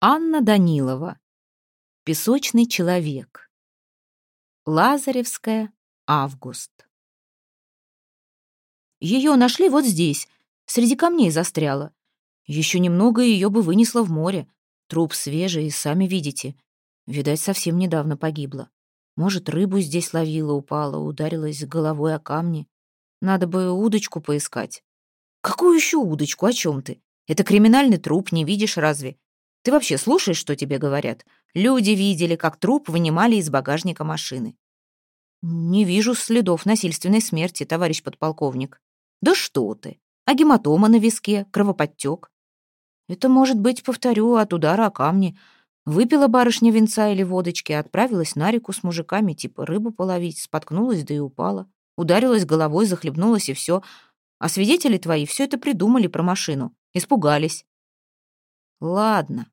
Анна Данилова. Песочный человек. Лазаревская. Август. Ее нашли вот здесь, среди камней застряла. Еще немного ее бы вынесло в море. Труп свежий, сами видите. Видать, совсем недавно погибла. Может, рыбу здесь ловила, упала, ударилась головой о камни. Надо бы удочку поискать. Какую еще удочку? О чем ты? Это криминальный труп, не видишь разве? Ты вообще слушаешь, что тебе говорят? Люди видели, как труп вынимали из багажника машины. Не вижу следов насильственной смерти, товарищ подполковник. Да что ты? А гематома на виске, кровоподтек? Это может быть, повторю, от удара о камни. Выпила барышня венца или водочки, отправилась на реку с мужиками, типа рыбу половить, споткнулась, да и упала. Ударилась головой, захлебнулась и все. А свидетели твои все это придумали про машину. Испугались. Ладно,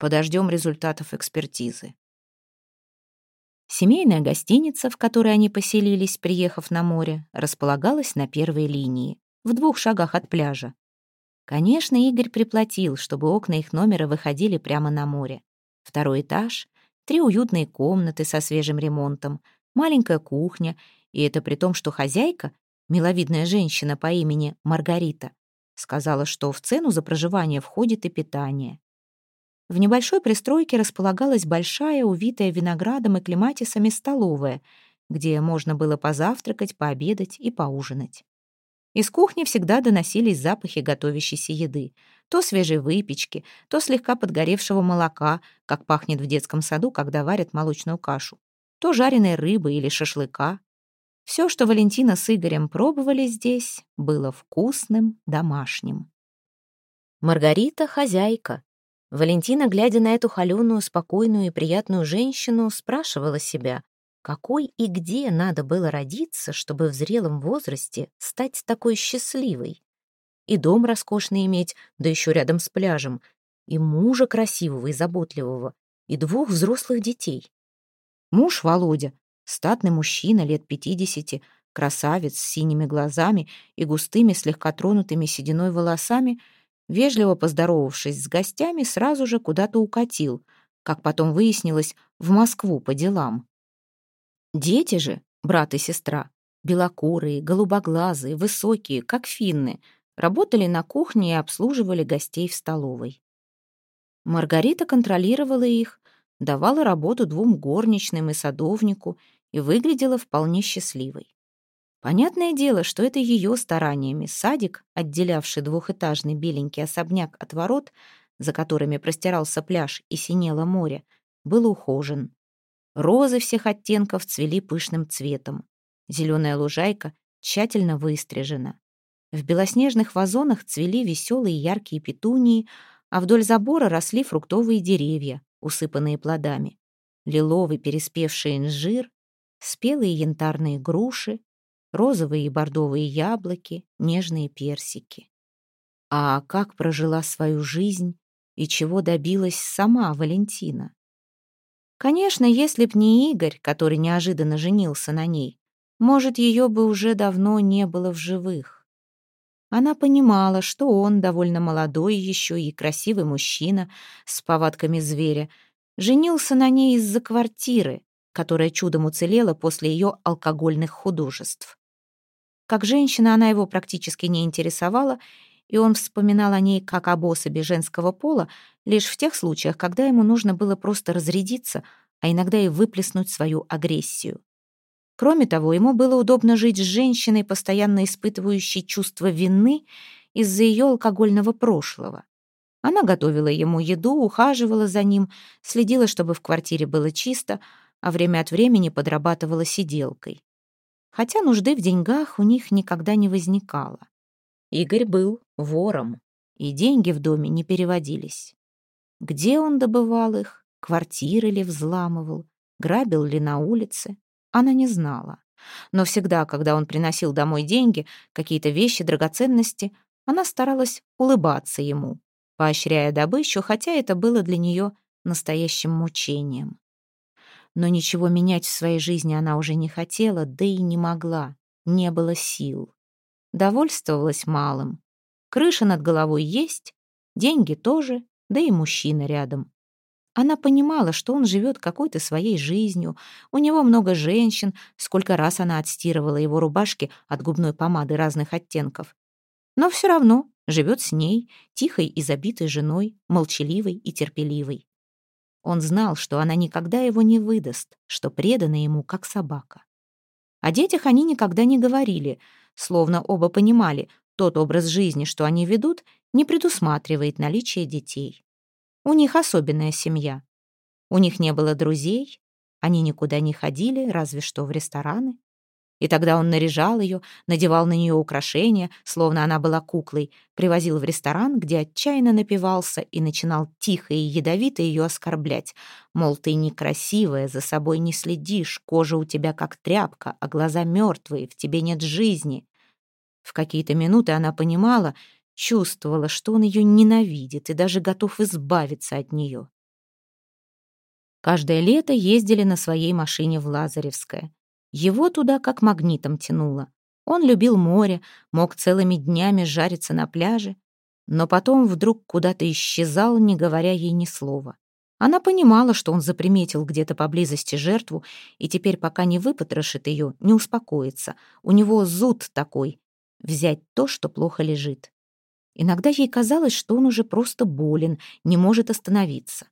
подождем результатов экспертизы. Семейная гостиница, в которой они поселились, приехав на море, располагалась на первой линии, в двух шагах от пляжа. Конечно, Игорь приплатил, чтобы окна их номера выходили прямо на море. Второй этаж, три уютные комнаты со свежим ремонтом, маленькая кухня, и это при том, что хозяйка, миловидная женщина по имени Маргарита, Сказала, что в цену за проживание входит и питание. В небольшой пристройке располагалась большая, увитая виноградом и клематисами столовая, где можно было позавтракать, пообедать и поужинать. Из кухни всегда доносились запахи готовящейся еды. То свежей выпечки, то слегка подгоревшего молока, как пахнет в детском саду, когда варят молочную кашу, то жареной рыбы или шашлыка. Все, что Валентина с Игорем пробовали здесь, было вкусным, домашним. Маргарита — хозяйка. Валентина, глядя на эту холеную, спокойную и приятную женщину, спрашивала себя, какой и где надо было родиться, чтобы в зрелом возрасте стать такой счастливой. И дом роскошный иметь, да еще рядом с пляжем, и мужа красивого и заботливого, и двух взрослых детей. Муж Володя Статный мужчина лет пятидесяти, красавец с синими глазами и густыми, слегка тронутыми сединой волосами, вежливо поздоровавшись с гостями, сразу же куда-то укатил, как потом выяснилось, в Москву по делам. Дети же, брат и сестра, белокурые, голубоглазые, высокие, как финны, работали на кухне и обслуживали гостей в столовой. Маргарита контролировала их, давала работу двум горничным и садовнику и выглядела вполне счастливой. Понятное дело, что это ее стараниями садик, отделявший двухэтажный беленький особняк от ворот, за которыми простирался пляж и синело море, был ухожен. Розы всех оттенков цвели пышным цветом. Зеленая лужайка тщательно выстрижена. В белоснежных вазонах цвели веселые яркие петунии, а вдоль забора росли фруктовые деревья, усыпанные плодами. Лиловый переспевший инжир, спелые янтарные груши, розовые и бордовые яблоки, нежные персики. А как прожила свою жизнь и чего добилась сама Валентина? Конечно, если б не Игорь, который неожиданно женился на ней, может, ее бы уже давно не было в живых. Она понимала, что он довольно молодой еще и красивый мужчина с повадками зверя, женился на ней из-за квартиры, которая чудом уцелела после ее алкогольных художеств. Как женщина она его практически не интересовала, и он вспоминал о ней как об особе женского пола лишь в тех случаях, когда ему нужно было просто разрядиться, а иногда и выплеснуть свою агрессию. Кроме того, ему было удобно жить с женщиной, постоянно испытывающей чувство вины из-за ее алкогольного прошлого. Она готовила ему еду, ухаживала за ним, следила, чтобы в квартире было чисто, а время от времени подрабатывала сиделкой. Хотя нужды в деньгах у них никогда не возникало. Игорь был вором, и деньги в доме не переводились. Где он добывал их, квартиры ли взламывал, грабил ли на улице, она не знала. Но всегда, когда он приносил домой деньги, какие-то вещи, драгоценности, она старалась улыбаться ему, поощряя добычу, хотя это было для нее настоящим мучением но ничего менять в своей жизни она уже не хотела, да и не могла, не было сил. Довольствовалась малым. Крыша над головой есть, деньги тоже, да и мужчина рядом. Она понимала, что он живет какой-то своей жизнью, у него много женщин, сколько раз она отстирывала его рубашки от губной помады разных оттенков. Но все равно живет с ней, тихой и забитой женой, молчаливой и терпеливой. Он знал, что она никогда его не выдаст, что предана ему, как собака. О детях они никогда не говорили, словно оба понимали, тот образ жизни, что они ведут, не предусматривает наличие детей. У них особенная семья. У них не было друзей, они никуда не ходили, разве что в рестораны. И тогда он наряжал ее, надевал на нее украшения, словно она была куклой, привозил в ресторан, где отчаянно напивался и начинал тихо и ядовито ее оскорблять. Мол, ты некрасивая, за собой не следишь, кожа у тебя как тряпка, а глаза мертвые, в тебе нет жизни. В какие-то минуты она понимала, чувствовала, что он ее ненавидит и даже готов избавиться от нее. Каждое лето ездили на своей машине в Лазаревское. Его туда как магнитом тянуло. Он любил море, мог целыми днями жариться на пляже, но потом вдруг куда-то исчезал, не говоря ей ни слова. Она понимала, что он заприметил где-то поблизости жертву, и теперь, пока не выпотрошит ее, не успокоится. У него зуд такой — взять то, что плохо лежит. Иногда ей казалось, что он уже просто болен, не может остановиться.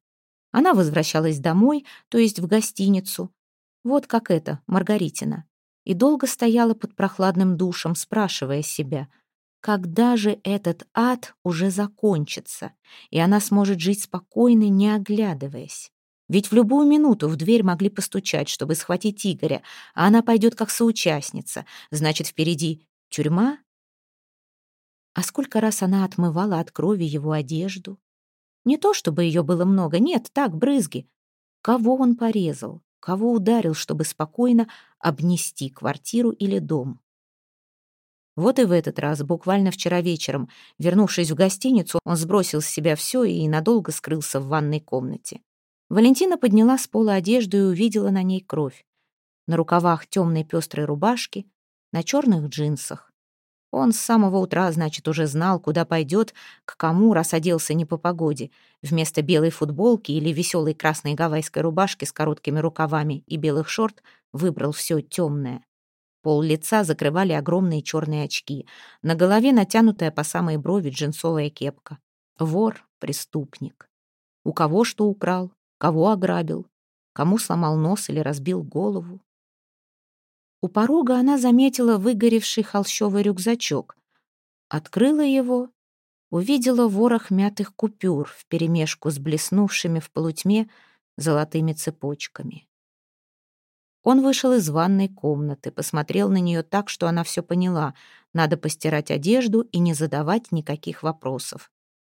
Она возвращалась домой, то есть в гостиницу, вот как это, Маргаритина. И долго стояла под прохладным душем, спрашивая себя, когда же этот ад уже закончится, и она сможет жить спокойно, не оглядываясь. Ведь в любую минуту в дверь могли постучать, чтобы схватить Игоря, а она пойдет как соучастница. Значит, впереди тюрьма? А сколько раз она отмывала от крови его одежду? Не то, чтобы ее было много, нет, так, брызги. Кого он порезал? Кого ударил, чтобы спокойно обнести квартиру или дом? Вот и в этот раз, буквально вчера вечером, вернувшись в гостиницу, он сбросил с себя все и надолго скрылся в ванной комнате. Валентина подняла с пола одежду и увидела на ней кровь. На рукавах темной пестрой рубашки, на черных джинсах. Он с самого утра, значит, уже знал, куда пойдет, к кому, раз оделся не по погоде. Вместо белой футболки или веселой красной гавайской рубашки с короткими рукавами и белых шорт выбрал все темное. Пол лица закрывали огромные черные очки. На голове натянутая по самой брови джинсовая кепка. Вор, преступник. У кого что украл, кого ограбил, кому сломал нос или разбил голову. У порога она заметила выгоревший холщовый рюкзачок. Открыла его, увидела ворох мятых купюр вперемешку с блеснувшими в полутьме золотыми цепочками. Он вышел из ванной комнаты, посмотрел на нее так, что она все поняла. Надо постирать одежду и не задавать никаких вопросов.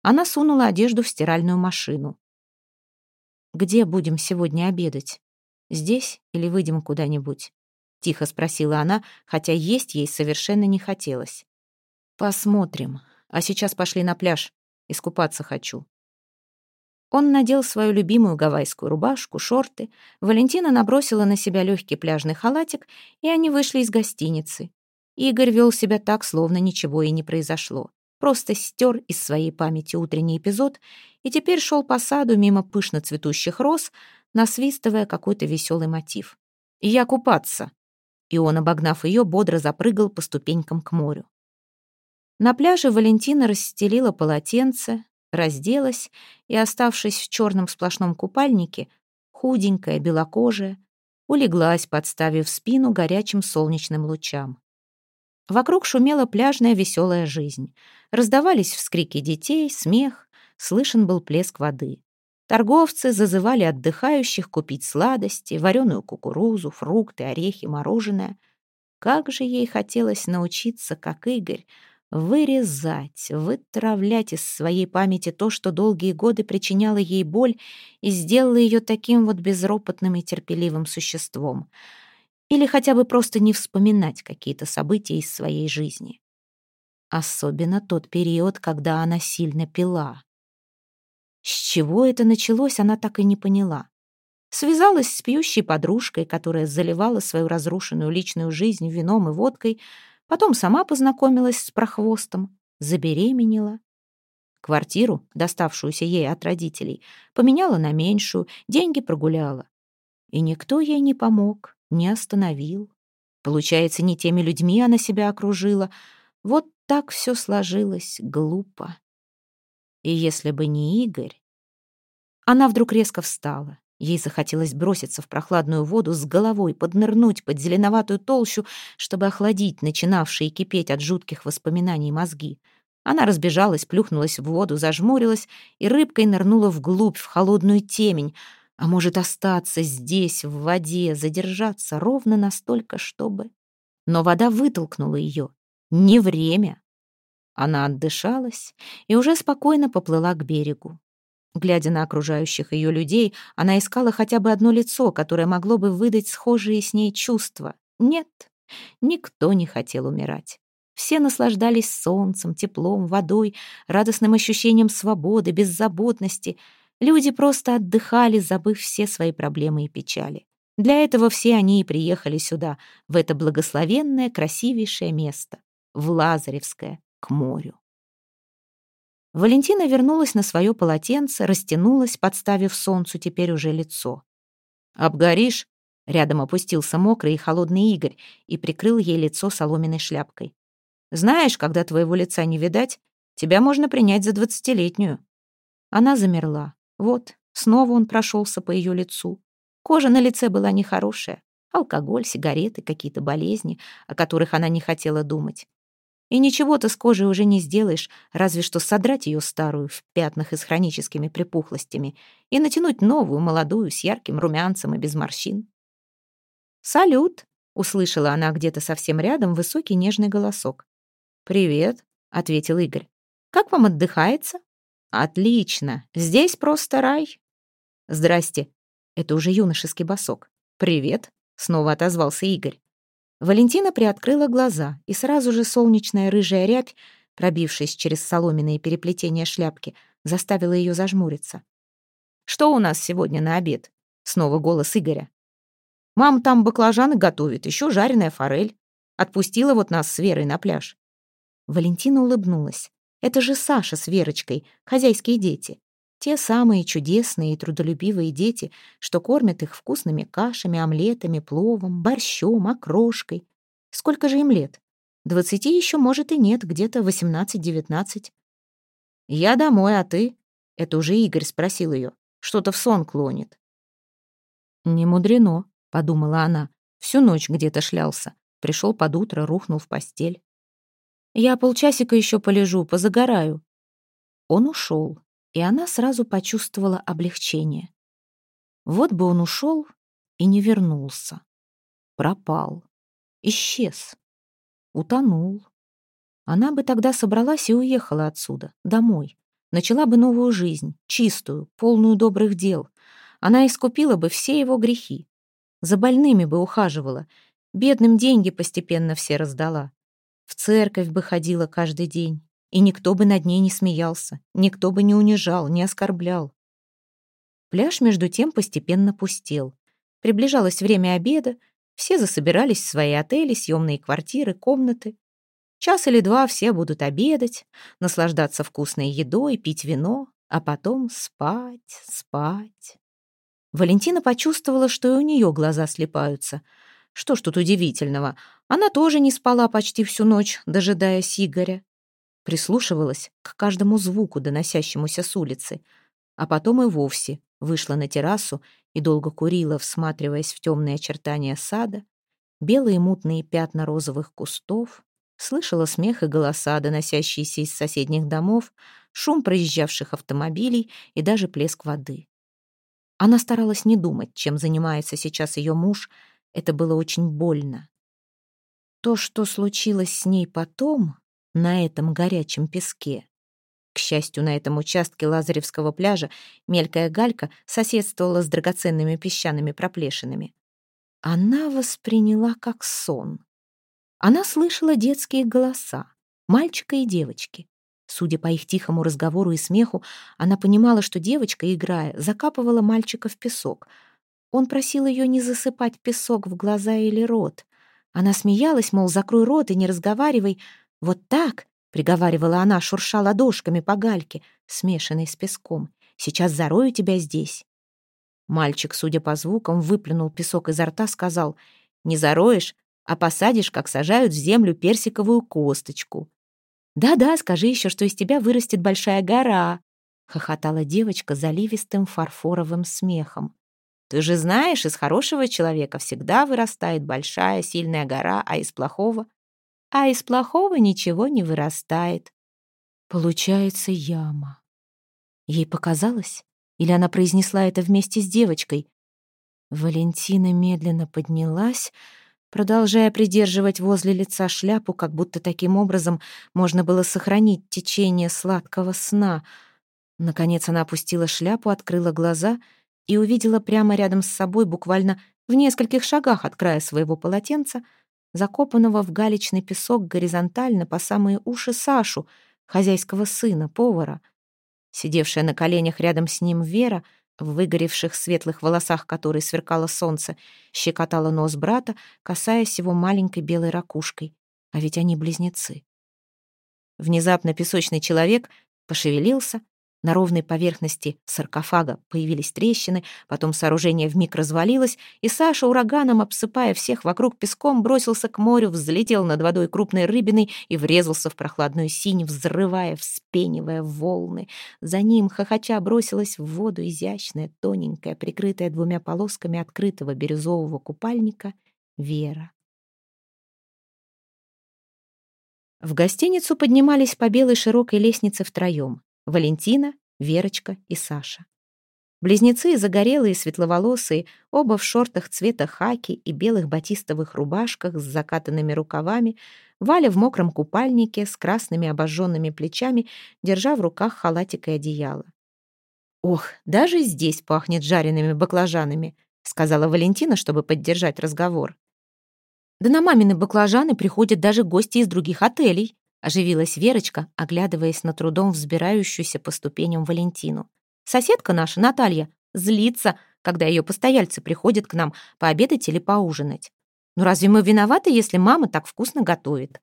Она сунула одежду в стиральную машину. «Где будем сегодня обедать? Здесь или выйдем куда-нибудь?» — тихо спросила она, хотя есть ей совершенно не хотелось. «Посмотрим. А сейчас пошли на пляж. Искупаться хочу». Он надел свою любимую гавайскую рубашку, шорты. Валентина набросила на себя легкий пляжный халатик, и они вышли из гостиницы. Игорь вел себя так, словно ничего и не произошло. Просто стер из своей памяти утренний эпизод и теперь шел по саду мимо пышно цветущих роз, насвистывая какой-то веселый мотив. «Я купаться», и он, обогнав ее, бодро запрыгал по ступенькам к морю. На пляже Валентина расстелила полотенце, разделась и, оставшись в черном сплошном купальнике, худенькая, белокожая, улеглась, подставив спину горячим солнечным лучам. Вокруг шумела пляжная веселая жизнь. Раздавались вскрики детей, смех, слышен был плеск воды. Торговцы зазывали отдыхающих купить сладости, вареную кукурузу, фрукты, орехи, мороженое. Как же ей хотелось научиться, как Игорь, вырезать, вытравлять из своей памяти то, что долгие годы причиняло ей боль и сделало ее таким вот безропотным и терпеливым существом. Или хотя бы просто не вспоминать какие-то события из своей жизни. Особенно тот период, когда она сильно пила. С чего это началось, она так и не поняла. Связалась с пьющей подружкой, которая заливала свою разрушенную личную жизнь вином и водкой, потом сама познакомилась с прохвостом, забеременела. Квартиру, доставшуюся ей от родителей, поменяла на меньшую, деньги прогуляла. И никто ей не помог, не остановил. Получается, не теми людьми она себя окружила. Вот так все сложилось глупо. И если бы не Игорь... Она вдруг резко встала. Ей захотелось броситься в прохладную воду с головой, поднырнуть под зеленоватую толщу, чтобы охладить начинавшие кипеть от жутких воспоминаний мозги. Она разбежалась, плюхнулась в воду, зажмурилась и рыбкой нырнула вглубь, в холодную темень, а может остаться здесь, в воде, задержаться ровно настолько, чтобы... Но вода вытолкнула ее. Не время. Она отдышалась и уже спокойно поплыла к берегу. Глядя на окружающих ее людей, она искала хотя бы одно лицо, которое могло бы выдать схожие с ней чувства. Нет, никто не хотел умирать. Все наслаждались солнцем, теплом, водой, радостным ощущением свободы, беззаботности. Люди просто отдыхали, забыв все свои проблемы и печали. Для этого все они и приехали сюда, в это благословенное, красивейшее место, в Лазаревское, к морю. Валентина вернулась на свое полотенце, растянулась, подставив солнцу теперь уже лицо. «Обгоришь?» Рядом опустился мокрый и холодный Игорь и прикрыл ей лицо соломенной шляпкой. «Знаешь, когда твоего лица не видать, тебя можно принять за двадцатилетнюю». Она замерла. Вот, снова он прошелся по ее лицу. Кожа на лице была нехорошая. Алкоголь, сигареты, какие-то болезни, о которых она не хотела думать. И ничего ты с кожей уже не сделаешь, разве что содрать ее старую в пятнах и с хроническими припухлостями и натянуть новую, молодую, с ярким румянцем и без морщин. «Салют!» — услышала она где-то совсем рядом высокий нежный голосок. «Привет!» — ответил Игорь. «Как вам отдыхается?» «Отлично! Здесь просто рай!» «Здрасте!» — это уже юношеский босок. «Привет!» — снова отозвался Игорь. Валентина приоткрыла глаза, и сразу же солнечная рыжая рябь, пробившись через соломенные переплетения шляпки, заставила ее зажмуриться. «Что у нас сегодня на обед?» Снова голос Игоря. «Мам там баклажаны готовит, еще жареная форель. Отпустила вот нас с Верой на пляж». Валентина улыбнулась. «Это же Саша с Верочкой, хозяйские дети. Те самые чудесные и трудолюбивые дети, что кормят их вкусными кашами, омлетами, пловом, борщом, окрошкой. Сколько же им лет? Двадцати еще, может, и нет, где-то восемнадцать-девятнадцать. «Я домой, а ты?» — это уже Игорь спросил ее. Что-то в сон клонит. «Не мудрено», — подумала она. Всю ночь где-то шлялся. Пришел под утро, рухнул в постель. «Я полчасика еще полежу, позагораю». Он ушел, и она сразу почувствовала облегчение. Вот бы он ушел и не вернулся. Пропал. Исчез. Утонул. Она бы тогда собралась и уехала отсюда, домой. Начала бы новую жизнь, чистую, полную добрых дел. Она искупила бы все его грехи. За больными бы ухаживала. Бедным деньги постепенно все раздала. В церковь бы ходила каждый день и никто бы над ней не смеялся, никто бы не унижал, не оскорблял. Пляж, между тем, постепенно пустел. Приближалось время обеда, все засобирались в свои отели, съемные квартиры, комнаты. Час или два все будут обедать, наслаждаться вкусной едой, пить вино, а потом спать, спать. Валентина почувствовала, что и у нее глаза слепаются. Что ж тут удивительного? Она тоже не спала почти всю ночь, дожидаясь Игоря прислушивалась к каждому звуку, доносящемуся с улицы, а потом и вовсе вышла на террасу и долго курила, всматриваясь в темные очертания сада, белые мутные пятна розовых кустов, слышала смех и голоса, доносящиеся из соседних домов, шум проезжавших автомобилей и даже плеск воды. Она старалась не думать, чем занимается сейчас ее муж, это было очень больно. То, что случилось с ней потом, на этом горячем песке. К счастью, на этом участке Лазаревского пляжа мелкая галька соседствовала с драгоценными песчаными проплешинами. Она восприняла как сон. Она слышала детские голоса, мальчика и девочки. Судя по их тихому разговору и смеху, она понимала, что девочка, играя, закапывала мальчика в песок. Он просил ее не засыпать песок в глаза или рот. Она смеялась, мол, закрой рот и не разговаривай, вот так, — приговаривала она, шурша ладошками по гальке, смешанной с песком. «Сейчас зарою тебя здесь». Мальчик, судя по звукам, выплюнул песок изо рта, сказал, «Не зароешь, а посадишь, как сажают в землю персиковую косточку». «Да-да, скажи еще, что из тебя вырастет большая гора», — хохотала девочка заливистым фарфоровым смехом. «Ты же знаешь, из хорошего человека всегда вырастает большая сильная гора, а из плохого а из плохого ничего не вырастает. Получается яма. Ей показалось? Или она произнесла это вместе с девочкой? Валентина медленно поднялась, продолжая придерживать возле лица шляпу, как будто таким образом можно было сохранить течение сладкого сна. Наконец она опустила шляпу, открыла глаза и увидела прямо рядом с собой, буквально в нескольких шагах от края своего полотенца, закопанного в галечный песок горизонтально по самые уши Сашу, хозяйского сына, повара. Сидевшая на коленях рядом с ним Вера, в выгоревших светлых волосах которой сверкало солнце, щекотала нос брата, касаясь его маленькой белой ракушкой. А ведь они близнецы. Внезапно песочный человек пошевелился, на ровной поверхности саркофага появились трещины, потом сооружение вмиг развалилось, и Саша, ураганом обсыпая всех вокруг песком, бросился к морю, взлетел над водой крупной рыбиной и врезался в прохладную синь, взрывая, вспенивая волны. За ним, хохоча, бросилась в воду изящная, тоненькая, прикрытая двумя полосками открытого бирюзового купальника, Вера. В гостиницу поднимались по белой широкой лестнице втроем. Валентина, Верочка и Саша. Близнецы, загорелые, светловолосые, оба в шортах цвета хаки и белых батистовых рубашках с закатанными рукавами, Валя в мокром купальнике с красными обожженными плечами, держа в руках халатик и одеяло. «Ох, даже здесь пахнет жареными баклажанами», сказала Валентина, чтобы поддержать разговор. «Да на мамины баклажаны приходят даже гости из других отелей», Оживилась Верочка, оглядываясь на трудом взбирающуюся по ступеням Валентину. «Соседка наша, Наталья, злится, когда ее постояльцы приходят к нам пообедать или поужинать. Ну разве мы виноваты, если мама так вкусно готовит?»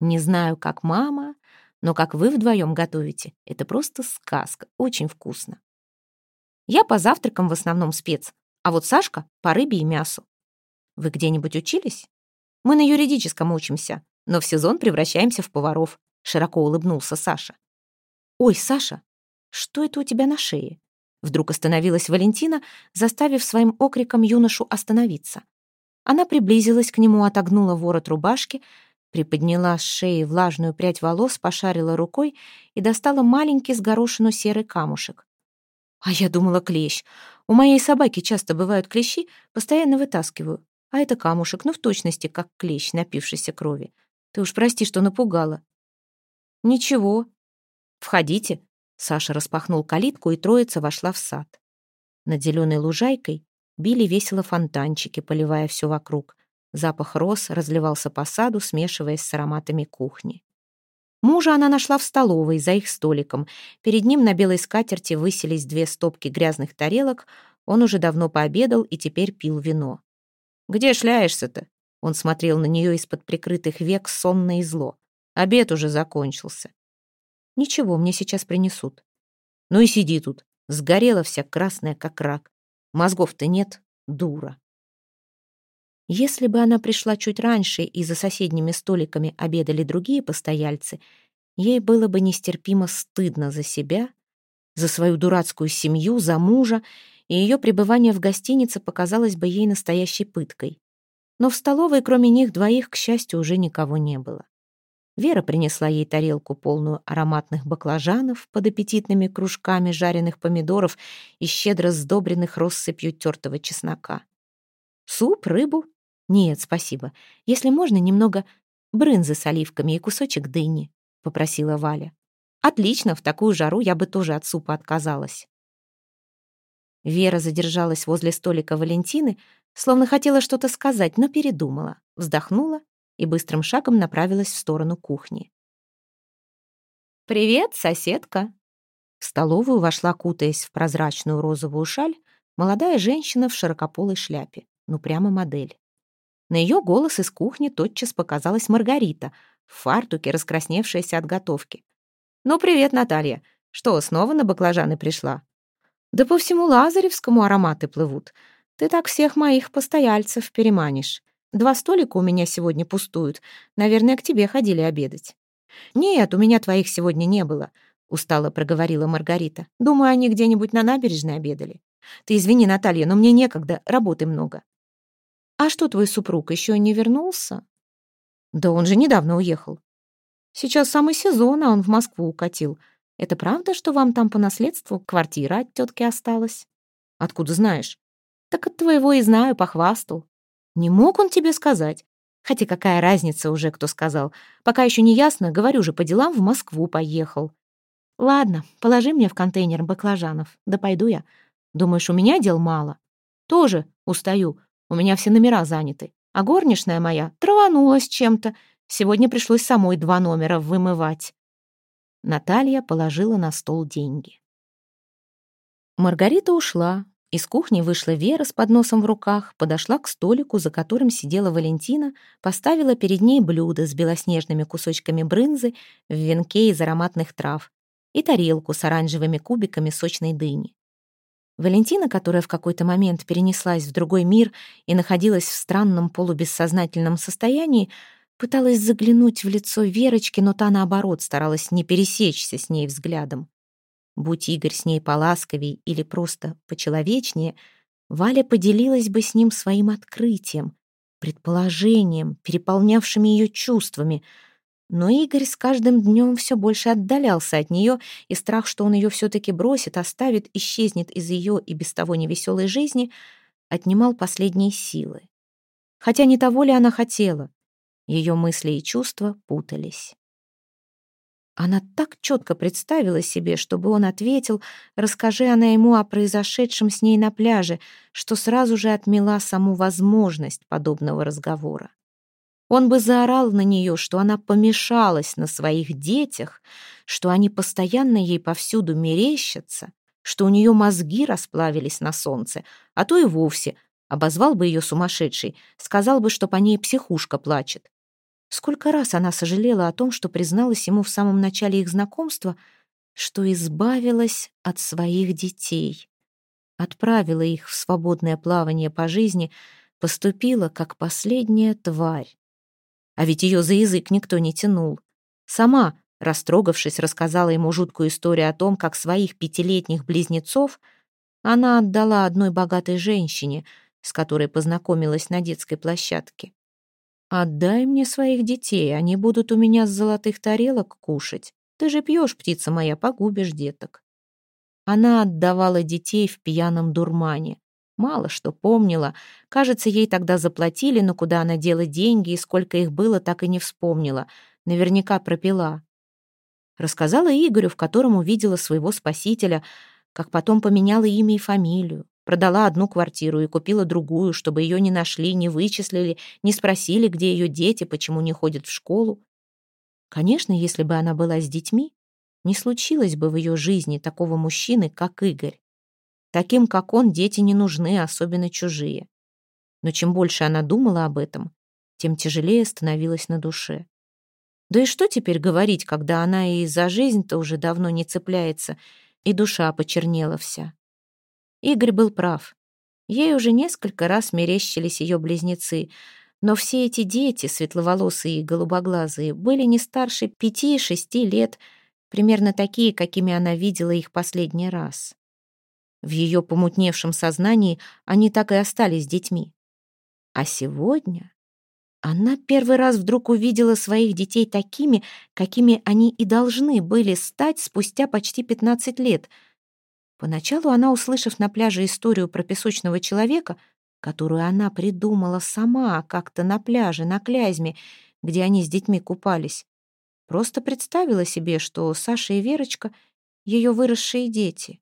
«Не знаю, как мама, но как вы вдвоем готовите, это просто сказка, очень вкусно. Я по завтракам в основном спец, а вот Сашка по рыбе и мясу. Вы где-нибудь учились? Мы на юридическом учимся, но в сезон превращаемся в поваров», — широко улыбнулся Саша. «Ой, Саша, что это у тебя на шее?» Вдруг остановилась Валентина, заставив своим окриком юношу остановиться. Она приблизилась к нему, отогнула ворот рубашки, приподняла с шеи влажную прядь волос, пошарила рукой и достала маленький с горошину серый камушек. «А я думала, клещ. У моей собаки часто бывают клещи, постоянно вытаскиваю. А это камушек, ну в точности, как клещ, напившийся крови. Ты уж прости, что напугала». «Ничего. Входите». Саша распахнул калитку, и троица вошла в сад. Над зеленой лужайкой били весело фонтанчики, поливая все вокруг. Запах роз разливался по саду, смешиваясь с ароматами кухни. Мужа она нашла в столовой, за их столиком. Перед ним на белой скатерти высились две стопки грязных тарелок. Он уже давно пообедал и теперь пил вино. «Где шляешься-то?» Он смотрел на нее из-под прикрытых век сонно и зло. Обед уже закончился. Ничего, мне сейчас принесут. Ну и сиди тут. Сгорела вся красная, как рак. Мозгов-то нет, дура. Если бы она пришла чуть раньше и за соседними столиками обедали другие постояльцы, ей было бы нестерпимо стыдно за себя, за свою дурацкую семью, за мужа, и ее пребывание в гостинице показалось бы ей настоящей пыткой но в столовой кроме них двоих, к счастью, уже никого не было. Вера принесла ей тарелку, полную ароматных баклажанов под аппетитными кружками жареных помидоров и щедро сдобренных россыпью тертого чеснока. «Суп, рыбу? Нет, спасибо. Если можно, немного брынзы с оливками и кусочек дыни», — попросила Валя. «Отлично, в такую жару я бы тоже от супа отказалась». Вера задержалась возле столика Валентины, Словно хотела что-то сказать, но передумала, вздохнула и быстрым шагом направилась в сторону кухни. «Привет, соседка!» В столовую вошла, кутаясь в прозрачную розовую шаль, молодая женщина в широкополой шляпе, ну прямо модель. На ее голос из кухни тотчас показалась Маргарита, в фартуке, раскрасневшаяся от готовки. «Ну, привет, Наталья. Что, снова на баклажаны пришла?» «Да по всему Лазаревскому ароматы плывут. Ты так всех моих постояльцев переманишь. Два столика у меня сегодня пустуют. Наверное, к тебе ходили обедать». «Нет, у меня твоих сегодня не было», — устало проговорила Маргарита. «Думаю, они где-нибудь на набережной обедали. Ты извини, Наталья, но мне некогда, работы много». «А что твой супруг, еще не вернулся?» «Да он же недавно уехал». «Сейчас самый сезон, а он в Москву укатил. Это правда, что вам там по наследству квартира от тетки осталась?» «Откуда знаешь?» «Так от твоего и знаю, похвастал. Не мог он тебе сказать? Хотя какая разница уже, кто сказал. Пока еще не ясно, говорю же, по делам в Москву поехал. Ладно, положи мне в контейнер баклажанов. Да пойду я. Думаешь, у меня дел мало? Тоже устаю. У меня все номера заняты. А горничная моя траванулась чем-то. Сегодня пришлось самой два номера вымывать. Наталья положила на стол деньги. Маргарита ушла, из кухни вышла Вера с подносом в руках, подошла к столику, за которым сидела Валентина, поставила перед ней блюдо с белоснежными кусочками брынзы в венке из ароматных трав и тарелку с оранжевыми кубиками сочной дыни. Валентина, которая в какой-то момент перенеслась в другой мир и находилась в странном полубессознательном состоянии, пыталась заглянуть в лицо Верочки, но та, наоборот, старалась не пересечься с ней взглядом. Будь Игорь с ней поласковей или просто почеловечнее, Валя поделилась бы с ним своим открытием, предположением, переполнявшими ее чувствами. Но Игорь с каждым днем все больше отдалялся от нее, и страх, что он ее все-таки бросит, оставит, исчезнет из ее и без того невеселой жизни, отнимал последние силы. Хотя не того ли она хотела, ее мысли и чувства путались. Она так четко представила себе, чтобы он ответил, расскажи она ему о произошедшем с ней на пляже, что сразу же отмела саму возможность подобного разговора. Он бы заорал на нее, что она помешалась на своих детях, что они постоянно ей повсюду мерещатся, что у нее мозги расплавились на солнце, а то и вовсе обозвал бы ее сумасшедшей, сказал бы, что по ней психушка плачет. Сколько раз она сожалела о том, что призналась ему в самом начале их знакомства, что избавилась от своих детей, отправила их в свободное плавание по жизни, поступила как последняя тварь. А ведь ее за язык никто не тянул. Сама, растрогавшись, рассказала ему жуткую историю о том, как своих пятилетних близнецов она отдала одной богатой женщине, с которой познакомилась на детской площадке. «Отдай мне своих детей, они будут у меня с золотых тарелок кушать. Ты же пьешь, птица моя, погубишь деток». Она отдавала детей в пьяном дурмане. Мало что помнила. Кажется, ей тогда заплатили, но куда она дела деньги и сколько их было, так и не вспомнила. Наверняка пропила. Рассказала Игорю, в котором увидела своего спасителя, как потом поменяла имя и фамилию. Продала одну квартиру и купила другую, чтобы ее не нашли, не вычислили, не спросили, где ее дети, почему не ходят в школу. Конечно, если бы она была с детьми, не случилось бы в ее жизни такого мужчины, как Игорь. Таким, как он, дети не нужны, особенно чужие. Но чем больше она думала об этом, тем тяжелее становилось на душе. Да и что теперь говорить, когда она и за жизнь-то уже давно не цепляется, и душа почернела вся. Игорь был прав. Ей уже несколько раз мерещились ее близнецы, но все эти дети, светловолосые и голубоглазые, были не старше пяти-шести лет, примерно такие, какими она видела их последний раз. В ее помутневшем сознании они так и остались детьми. А сегодня она первый раз вдруг увидела своих детей такими, какими они и должны были стать спустя почти пятнадцать лет — Поначалу она, услышав на пляже историю про песочного человека, которую она придумала сама как-то на пляже, на Клязьме, где они с детьми купались, просто представила себе, что Саша и Верочка — ее выросшие дети.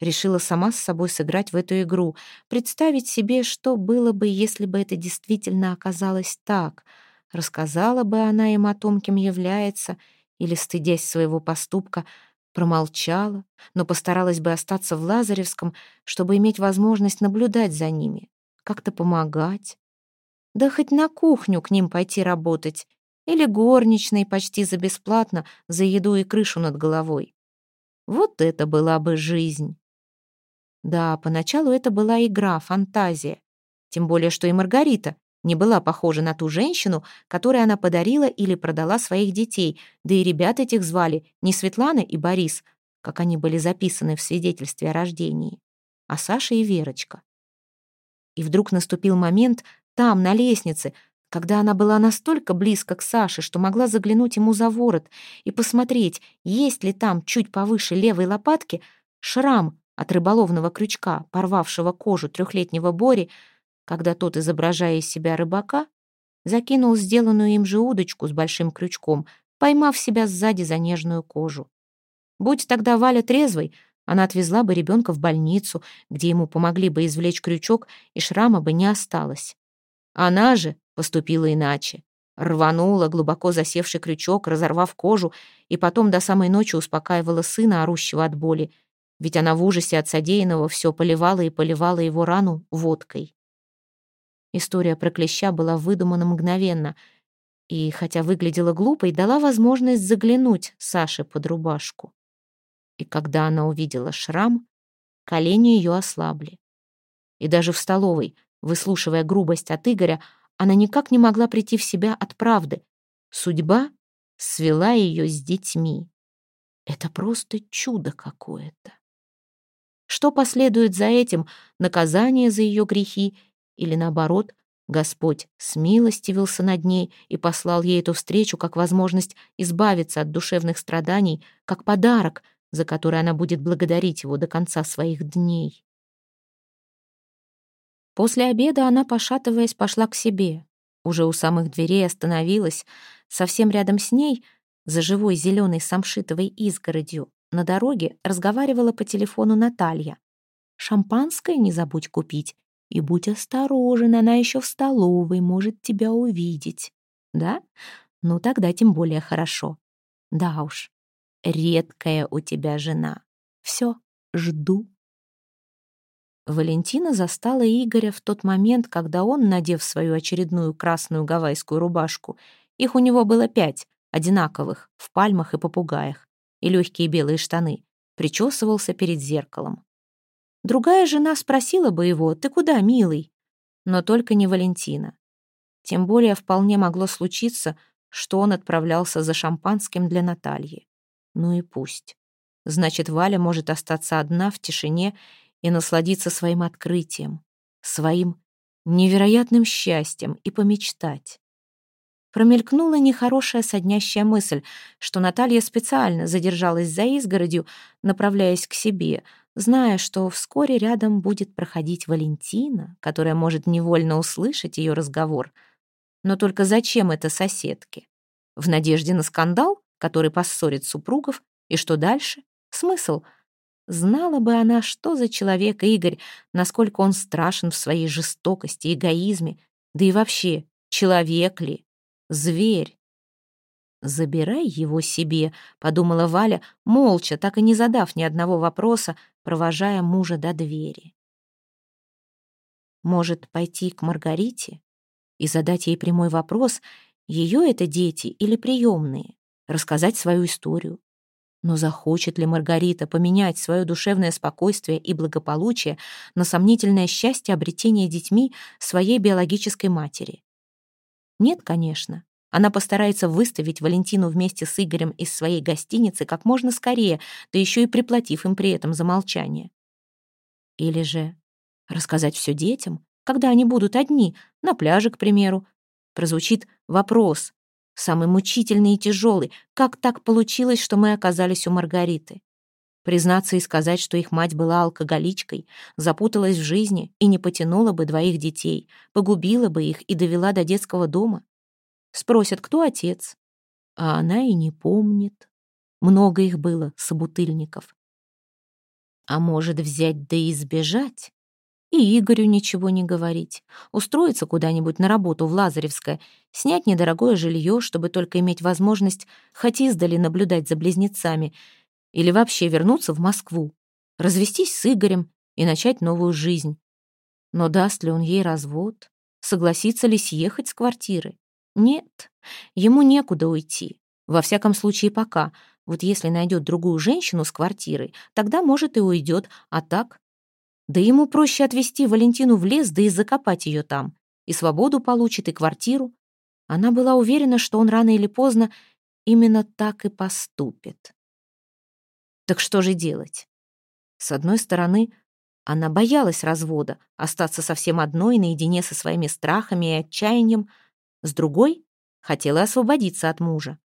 Решила сама с собой сыграть в эту игру, представить себе, что было бы, если бы это действительно оказалось так. Рассказала бы она им о том, кем является, или, стыдясь своего поступка, — Промолчала, но постаралась бы остаться в Лазаревском, чтобы иметь возможность наблюдать за ними, как-то помогать. Да хоть на кухню к ним пойти работать или горничной почти за бесплатно, за еду и крышу над головой. Вот это была бы жизнь. Да, поначалу это была игра, фантазия. Тем более, что и Маргарита не была похожа на ту женщину, которой она подарила или продала своих детей, да и ребят этих звали не Светлана и Борис, как они были записаны в свидетельстве о рождении, а Саша и Верочка. И вдруг наступил момент там, на лестнице, когда она была настолько близко к Саше, что могла заглянуть ему за ворот и посмотреть, есть ли там чуть повыше левой лопатки шрам от рыболовного крючка, порвавшего кожу трехлетнего Бори, когда тот, изображая из себя рыбака, закинул сделанную им же удочку с большим крючком, поймав себя сзади за нежную кожу. Будь тогда Валя трезвой, она отвезла бы ребенка в больницу, где ему помогли бы извлечь крючок, и шрама бы не осталось. Она же поступила иначе. Рванула глубоко засевший крючок, разорвав кожу, и потом до самой ночи успокаивала сына, орущего от боли, ведь она в ужасе от содеянного все поливала и поливала его рану водкой. История про клеща была выдумана мгновенно и, хотя выглядела глупой, дала возможность заглянуть Саше под рубашку. И когда она увидела шрам, колени ее ослабли. И даже в столовой, выслушивая грубость от Игоря, она никак не могла прийти в себя от правды. Судьба свела ее с детьми. Это просто чудо какое-то. Что последует за этим? Наказание за ее грехи или наоборот, Господь смилостивился над ней и послал ей эту встречу как возможность избавиться от душевных страданий, как подарок, за который она будет благодарить его до конца своих дней. После обеда она, пошатываясь, пошла к себе. Уже у самых дверей остановилась. Совсем рядом с ней, за живой зеленой самшитовой изгородью, на дороге разговаривала по телефону Наталья. «Шампанское не забудь купить. И будь осторожен, она еще в столовой может тебя увидеть. Да? Ну тогда тем более хорошо. Да уж, редкая у тебя жена. Все, жду. Валентина застала Игоря в тот момент, когда он, надев свою очередную красную гавайскую рубашку, их у него было пять, одинаковых, в пальмах и попугаях, и легкие белые штаны, причесывался перед зеркалом. Другая жена спросила бы его, «Ты куда, милый?» Но только не Валентина. Тем более вполне могло случиться, что он отправлялся за шампанским для Натальи. Ну и пусть. Значит, Валя может остаться одна в тишине и насладиться своим открытием, своим невероятным счастьем и помечтать. Промелькнула нехорошая соднящая мысль, что Наталья специально задержалась за изгородью, направляясь к себе, зная, что вскоре рядом будет проходить Валентина, которая может невольно услышать ее разговор. Но только зачем это соседке? В надежде на скандал, который поссорит супругов, и что дальше? Смысл? Знала бы она, что за человек Игорь, насколько он страшен в своей жестокости, эгоизме, да и вообще, человек ли? Зверь. «Забирай его себе», — подумала Валя, молча, так и не задав ни одного вопроса, провожая мужа до двери. Может, пойти к Маргарите и задать ей прямой вопрос, ее это дети или приемные, рассказать свою историю. Но захочет ли Маргарита поменять свое душевное спокойствие и благополучие на сомнительное счастье обретения детьми своей биологической матери? Нет, конечно. Она постарается выставить Валентину вместе с Игорем из своей гостиницы как можно скорее, да еще и приплатив им при этом за молчание. Или же рассказать все детям, когда они будут одни, на пляже, к примеру. Прозвучит вопрос, самый мучительный и тяжелый. Как так получилось, что мы оказались у Маргариты? Признаться и сказать, что их мать была алкоголичкой, запуталась в жизни и не потянула бы двоих детей, погубила бы их и довела до детского дома. Спросят, кто отец. А она и не помнит. Много их было, собутыльников. А может, взять да и сбежать? И Игорю ничего не говорить. Устроиться куда-нибудь на работу в Лазаревское, снять недорогое жилье, чтобы только иметь возможность хоть издали наблюдать за близнецами, или вообще вернуться в Москву, развестись с Игорем и начать новую жизнь. Но даст ли он ей развод? Согласится ли съехать с квартиры? Нет, ему некуда уйти. Во всяком случае, пока. Вот если найдет другую женщину с квартирой, тогда, может, и уйдет. А так? Да ему проще отвезти Валентину в лес, да и закопать ее там. И свободу получит, и квартиру. Она была уверена, что он рано или поздно именно так и поступит. Так что же делать? С одной стороны, она боялась развода, остаться совсем одной, наедине со своими страхами и отчаянием. С другой, хотела освободиться от мужа.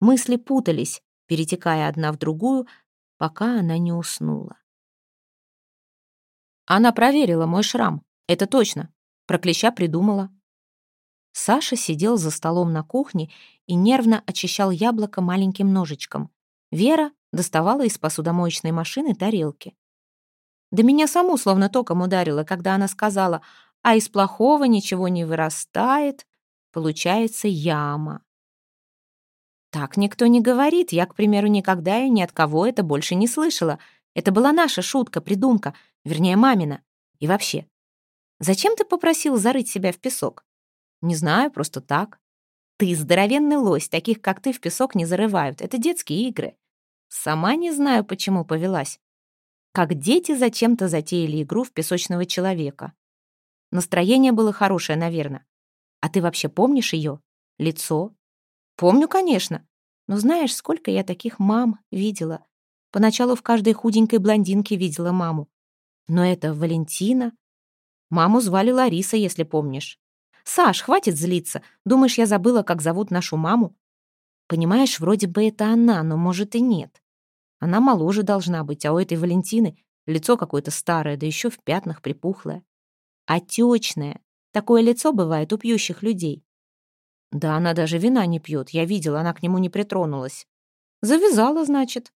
Мысли путались, перетекая одна в другую, пока она не уснула. Она проверила мой шрам, это точно. Про клеща придумала. Саша сидел за столом на кухне и нервно очищал яблоко маленьким ножичком. Вера доставала из посудомоечной машины тарелки. Да меня саму словно током ударило, когда она сказала, а из плохого ничего не вырастает, получается яма. Так никто не говорит, я, к примеру, никогда и ни от кого это больше не слышала. Это была наша шутка, придумка, вернее, мамина. И вообще, зачем ты попросил зарыть себя в песок? Не знаю, просто так. Ты здоровенный лось, таких, как ты, в песок не зарывают. Это детские игры. Сама не знаю, почему повелась. Как дети зачем-то затеяли игру в песочного человека. Настроение было хорошее, наверное. А ты вообще помнишь ее? Лицо? Помню, конечно. Но знаешь, сколько я таких мам видела. Поначалу в каждой худенькой блондинке видела маму. Но это Валентина. Маму звали Лариса, если помнишь. Саш, хватит злиться. Думаешь, я забыла, как зовут нашу маму? Понимаешь, вроде бы это она, но может и нет. Она моложе должна быть, а у этой Валентины лицо какое-то старое, да еще в пятнах припухлое. Отечное. Такое лицо бывает у пьющих людей. Да она даже вина не пьет. Я видела, она к нему не притронулась. Завязала, значит.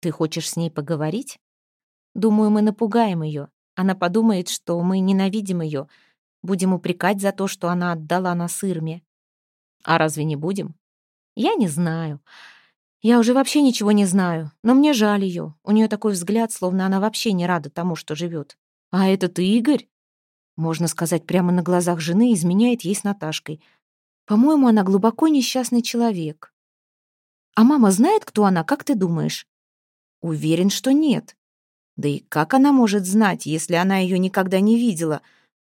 Ты хочешь с ней поговорить? Думаю, мы напугаем ее. Она подумает, что мы ненавидим ее. Будем упрекать за то, что она отдала нас Ирме. А разве не будем? Я не знаю. Я уже вообще ничего не знаю, но мне жаль ее. У нее такой взгляд, словно она вообще не рада тому, что живет. А это ты, Игорь? Можно сказать, прямо на глазах жены изменяет ей с Наташкой. По-моему, она глубоко несчастный человек. А мама знает, кто она, как ты думаешь? Уверен, что нет. Да и как она может знать, если она ее никогда не видела?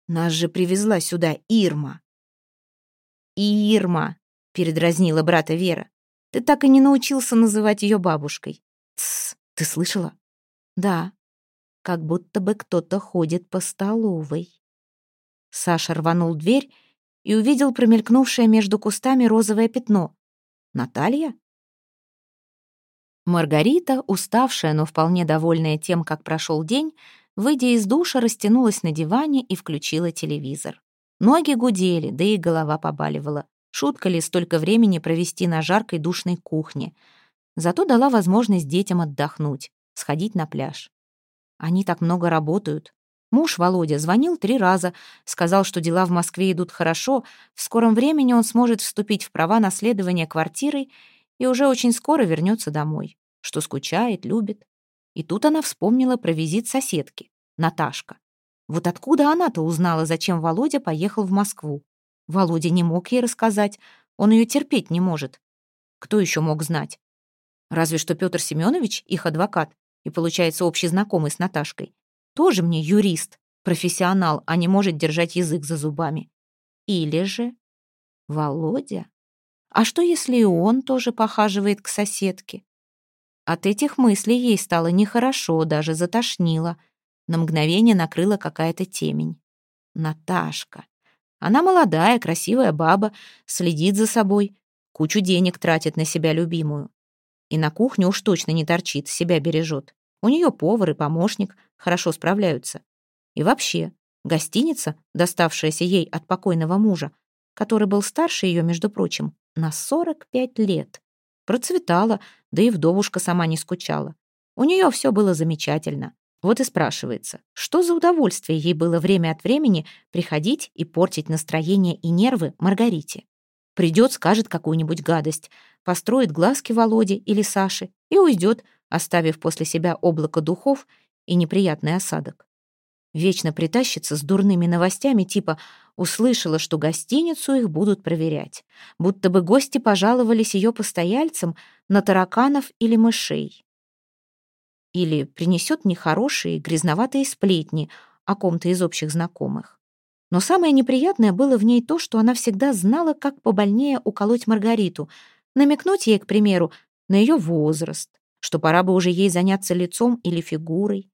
Нас же привезла сюда Ирма. «Ирма», — передразнила брата Вера. Ты так и не научился называть ее бабушкой. Тсс, ты слышала? Да, как будто бы кто-то ходит по столовой. Саша рванул дверь и увидел промелькнувшее между кустами розовое пятно. Наталья? Маргарита, уставшая, но вполне довольная тем, как прошел день, выйдя из душа, растянулась на диване и включила телевизор. Ноги гудели, да и голова побаливала. Шутка ли столько времени провести на жаркой душной кухне. Зато дала возможность детям отдохнуть, сходить на пляж. Они так много работают. Муж Володя звонил три раза, сказал, что дела в Москве идут хорошо, в скором времени он сможет вступить в права наследования квартирой и уже очень скоро вернется домой, что скучает, любит. И тут она вспомнила про визит соседки, Наташка. Вот откуда она-то узнала, зачем Володя поехал в Москву? Володя не мог ей рассказать, он ее терпеть не может. Кто еще мог знать? Разве что Петр Семенович, их адвокат, и, получается, общий знакомый с Наташкой. Тоже мне юрист, профессионал, а не может держать язык за зубами. Или же Володя? А что, если и он тоже похаживает к соседке? От этих мыслей ей стало нехорошо, даже затошнило. На мгновение накрыла какая-то темень. Наташка. Она молодая, красивая баба, следит за собой, кучу денег тратит на себя любимую. И на кухню уж точно не торчит, себя бережет. У нее повар и помощник хорошо справляются. И вообще, гостиница, доставшаяся ей от покойного мужа, который был старше ее, между прочим, на 45 лет, процветала, да и вдовушка сама не скучала. У нее все было замечательно. Вот и спрашивается, что за удовольствие ей было время от времени приходить и портить настроение и нервы Маргарите. Придет, скажет какую-нибудь гадость, построит глазки Володе или Саше и уйдет, оставив после себя облако духов и неприятный осадок. Вечно притащится с дурными новостями, типа услышала, что гостиницу их будут проверять. Будто бы гости пожаловались ее постояльцам на тараканов или мышей. Или принесет нехорошие грязноватые сплетни о ком-то из общих знакомых. Но самое неприятное было в ней то, что она всегда знала, как побольнее уколоть Маргариту, намекнуть ей, к примеру, на ее возраст, что пора бы уже ей заняться лицом или фигурой,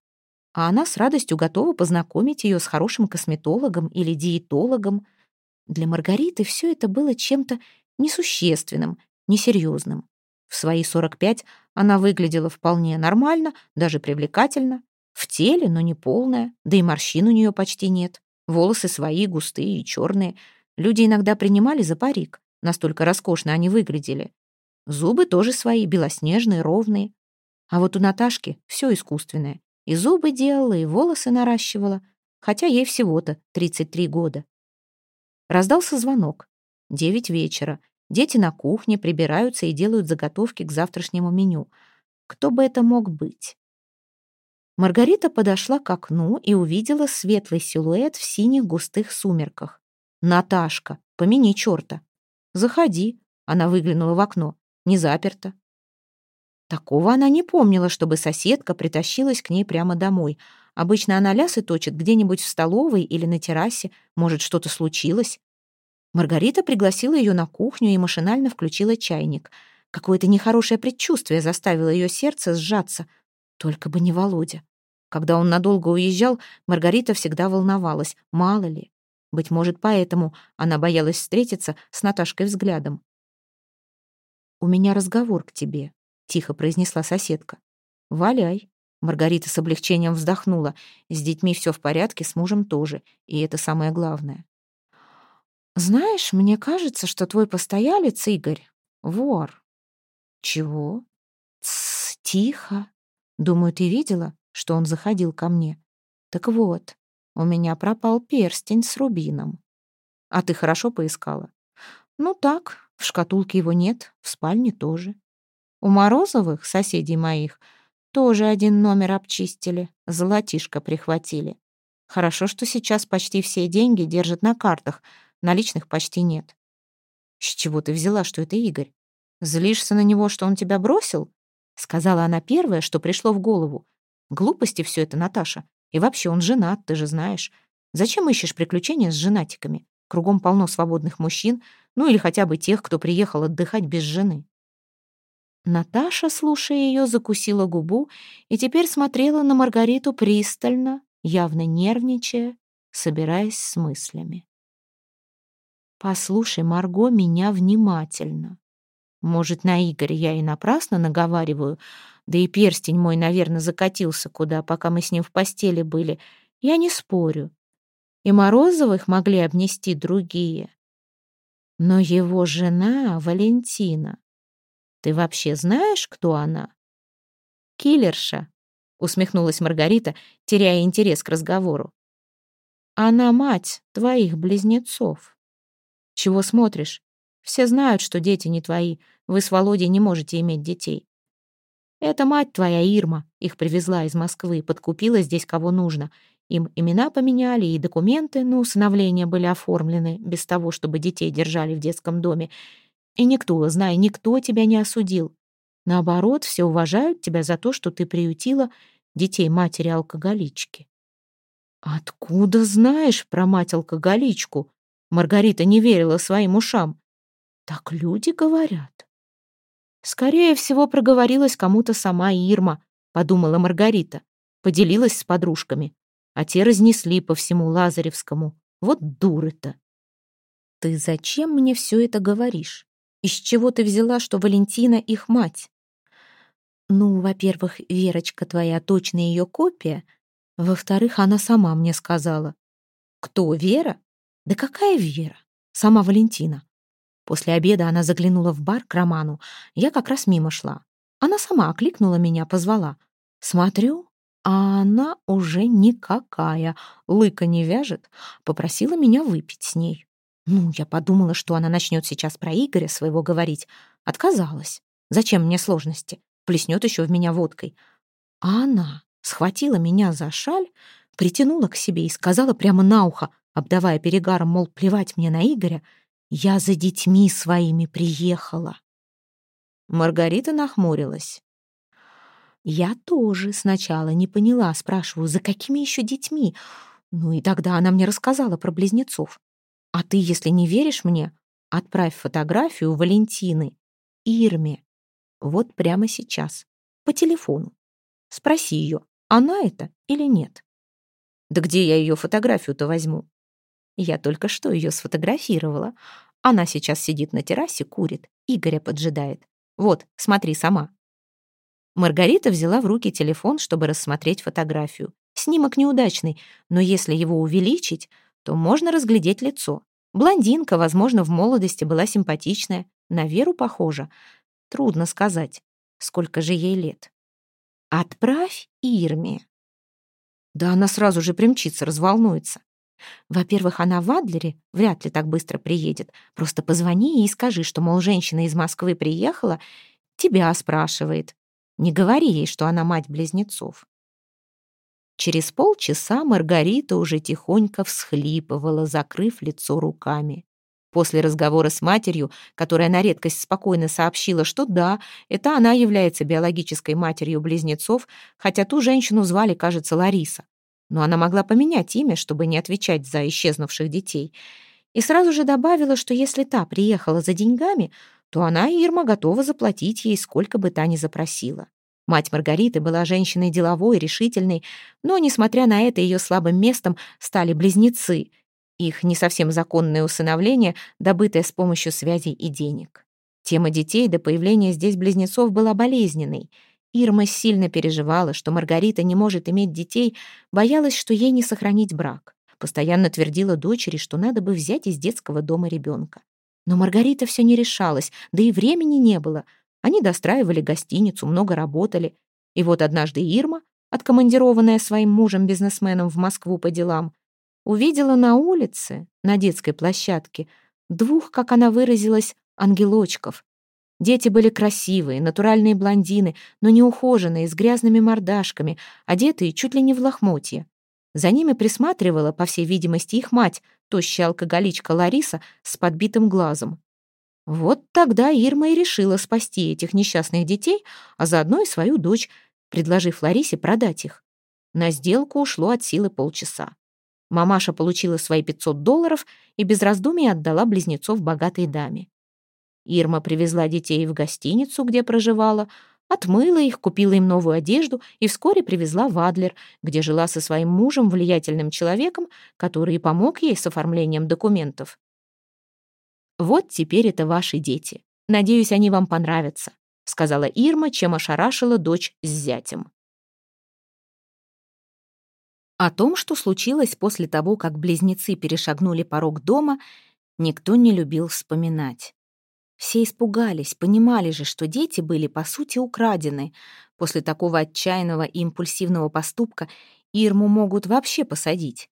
а она с радостью готова познакомить ее с хорошим косметологом или диетологом. Для Маргариты все это было чем-то несущественным, несерьезным. В свои 45 она выглядела вполне нормально, даже привлекательно. В теле, но не полная, да и морщин у нее почти нет. Волосы свои, густые и черные. Люди иногда принимали за парик. Настолько роскошно они выглядели. Зубы тоже свои, белоснежные, ровные. А вот у Наташки все искусственное. И зубы делала, и волосы наращивала, хотя ей всего-то 33 года. Раздался звонок. Девять вечера. Дети на кухне прибираются и делают заготовки к завтрашнему меню. Кто бы это мог быть? Маргарита подошла к окну и увидела светлый силуэт в синих густых сумерках. «Наташка, помяни черта!» «Заходи!» — она выглянула в окно. «Не заперто». Такого она не помнила, чтобы соседка притащилась к ней прямо домой. Обычно она лясы точит где-нибудь в столовой или на террасе. Может, что-то случилось? Маргарита пригласила ее на кухню и машинально включила чайник. Какое-то нехорошее предчувствие заставило ее сердце сжаться. Только бы не Володя. Когда он надолго уезжал, Маргарита всегда волновалась. Мало ли. Быть может, поэтому она боялась встретиться с Наташкой взглядом. «У меня разговор к тебе», тихо произнесла соседка. «Валяй». Маргарита с облегчением вздохнула. С детьми все в порядке, с мужем тоже. И это самое главное. «Знаешь, мне кажется, что твой постоялец, Игорь, вор». «Чего?» «Тссс, тихо. Думаю, ты видела, что он заходил ко мне? Так вот, у меня пропал перстень с рубином. А ты хорошо поискала?» «Ну так, в шкатулке его нет, в спальне тоже. У Морозовых, соседей моих, тоже один номер обчистили, золотишко прихватили. Хорошо, что сейчас почти все деньги держат на картах, наличных почти нет. С чего ты взяла, что это Игорь? Злишься на него, что он тебя бросил? Сказала она первое, что пришло в голову. Глупости все это, Наташа. И вообще он женат, ты же знаешь. Зачем ищешь приключения с женатиками? Кругом полно свободных мужчин, ну или хотя бы тех, кто приехал отдыхать без жены. Наташа, слушая ее, закусила губу и теперь смотрела на Маргариту пристально, явно нервничая, собираясь с мыслями. «Послушай, Марго, меня внимательно. Может, на Игоря я и напрасно наговариваю, да и перстень мой, наверное, закатился куда, пока мы с ним в постели были. Я не спорю. И Морозовых могли обнести другие. Но его жена, Валентина, ты вообще знаешь, кто она?» «Киллерша», — усмехнулась Маргарита, теряя интерес к разговору. «Она мать твоих близнецов». «Чего смотришь? Все знают, что дети не твои. Вы с Володей не можете иметь детей. Это мать твоя Ирма их привезла из Москвы, подкупила здесь кого нужно. Им имена поменяли, и документы на усыновление были оформлены, без того, чтобы детей держали в детском доме. И никто, знай, никто тебя не осудил. Наоборот, все уважают тебя за то, что ты приютила детей матери-алкоголички. «Откуда знаешь про мать-алкоголичку?» Маргарита не верила своим ушам. «Так люди говорят». «Скорее всего, проговорилась кому-то сама Ирма», — подумала Маргарита. Поделилась с подружками, а те разнесли по всему Лазаревскому. Вот дуры-то. «Ты зачем мне все это говоришь?» Из чего ты взяла, что Валентина их мать? Ну, во-первых, Верочка твоя точно ее копия. Во-вторых, она сама мне сказала. Кто, Вера? Да какая Вера? Сама Валентина. После обеда она заглянула в бар к Роману. Я как раз мимо шла. Она сама окликнула меня, позвала. Смотрю, а она уже никакая, лыка не вяжет. Попросила меня выпить с ней. Ну, я подумала, что она начнет сейчас про Игоря своего говорить. Отказалась. Зачем мне сложности? Плеснет еще в меня водкой. А она схватила меня за шаль, притянула к себе и сказала прямо на ухо, обдавая перегаром, мол, плевать мне на Игоря, «Я за детьми своими приехала». Маргарита нахмурилась. Я тоже сначала не поняла, спрашиваю, за какими еще детьми? Ну и тогда она мне рассказала про близнецов. А ты, если не веришь мне, отправь фотографию Валентины, Ирме, вот прямо сейчас, по телефону. Спроси ее, она это или нет. Да где я ее фотографию-то возьму? Я только что ее сфотографировала. Она сейчас сидит на террасе, курит, Игоря поджидает. Вот, смотри сама. Маргарита взяла в руки телефон, чтобы рассмотреть фотографию. Снимок неудачный, но если его увеличить, то можно разглядеть лицо. Блондинка, возможно, в молодости была симпатичная, на Веру похожа. Трудно сказать, сколько же ей лет. «Отправь Ирме». Да она сразу же примчится, разволнуется. Во-первых, она в Адлере вряд ли так быстро приедет. Просто позвони и скажи, что, мол, женщина из Москвы приехала, тебя спрашивает. Не говори ей, что она мать близнецов. Через полчаса Маргарита уже тихонько всхлипывала, закрыв лицо руками. После разговора с матерью, которая на редкость спокойно сообщила, что да, это она является биологической матерью близнецов, хотя ту женщину звали, кажется, Лариса. Но она могла поменять имя, чтобы не отвечать за исчезнувших детей. И сразу же добавила, что если та приехала за деньгами, то она, Ирма, готова заплатить ей, сколько бы та ни запросила. Мать Маргариты была женщиной деловой, решительной, но, несмотря на это, ее слабым местом стали близнецы, их не совсем законное усыновление, добытое с помощью связей и денег. Тема детей до появления здесь близнецов была болезненной. Ирма сильно переживала, что Маргарита не может иметь детей, боялась, что ей не сохранить брак. Постоянно твердила дочери, что надо бы взять из детского дома ребенка. Но Маргарита все не решалась, да и времени не было — они достраивали гостиницу, много работали. И вот однажды Ирма, откомандированная своим мужем-бизнесменом в Москву по делам, увидела на улице, на детской площадке, двух, как она выразилась, ангелочков. Дети были красивые, натуральные блондины, но неухоженные, с грязными мордашками, одетые чуть ли не в лохмотья. За ними присматривала, по всей видимости, их мать, тощая алкоголичка Лариса с подбитым глазом. Вот тогда Ирма и решила спасти этих несчастных детей, а заодно и свою дочь, предложив Ларисе продать их. На сделку ушло от силы полчаса. Мамаша получила свои 500 долларов и без раздумий отдала близнецов богатой даме. Ирма привезла детей в гостиницу, где проживала, отмыла их, купила им новую одежду и вскоре привезла в Адлер, где жила со своим мужем, влиятельным человеком, который помог ей с оформлением документов. «Вот теперь это ваши дети. Надеюсь, они вам понравятся», сказала Ирма, чем ошарашила дочь с зятем. О том, что случилось после того, как близнецы перешагнули порог дома, никто не любил вспоминать. Все испугались, понимали же, что дети были, по сути, украдены. После такого отчаянного и импульсивного поступка Ирму могут вообще посадить.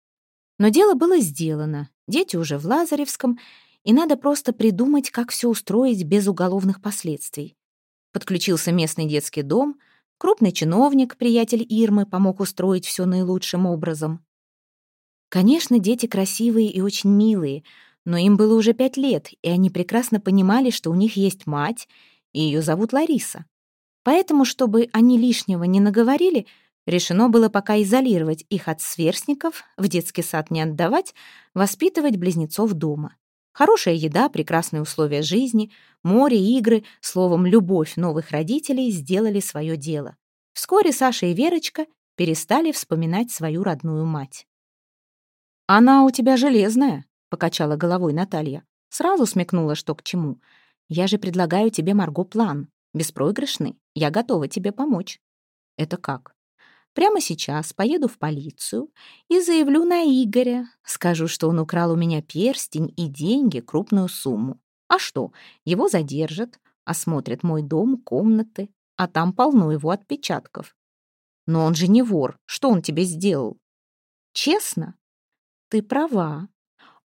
Но дело было сделано. Дети уже в Лазаревском, и надо просто придумать, как все устроить без уголовных последствий. Подключился местный детский дом, крупный чиновник, приятель Ирмы, помог устроить все наилучшим образом. Конечно, дети красивые и очень милые, но им было уже пять лет, и они прекрасно понимали, что у них есть мать, и ее зовут Лариса. Поэтому, чтобы они лишнего не наговорили, решено было пока изолировать их от сверстников, в детский сад не отдавать, воспитывать близнецов дома. Хорошая еда, прекрасные условия жизни, море, игры, словом, любовь новых родителей сделали свое дело. Вскоре Саша и Верочка перестали вспоминать свою родную мать. «Она у тебя железная», — покачала головой Наталья. Сразу смекнула, что к чему. «Я же предлагаю тебе, Марго, план. Беспроигрышный. Я готова тебе помочь». «Это как?» Прямо сейчас поеду в полицию и заявлю на Игоря. Скажу, что он украл у меня перстень и деньги, крупную сумму. А что, его задержат, осмотрят мой дом, комнаты, а там полно его отпечатков. Но он же не вор. Что он тебе сделал? Честно? Ты права.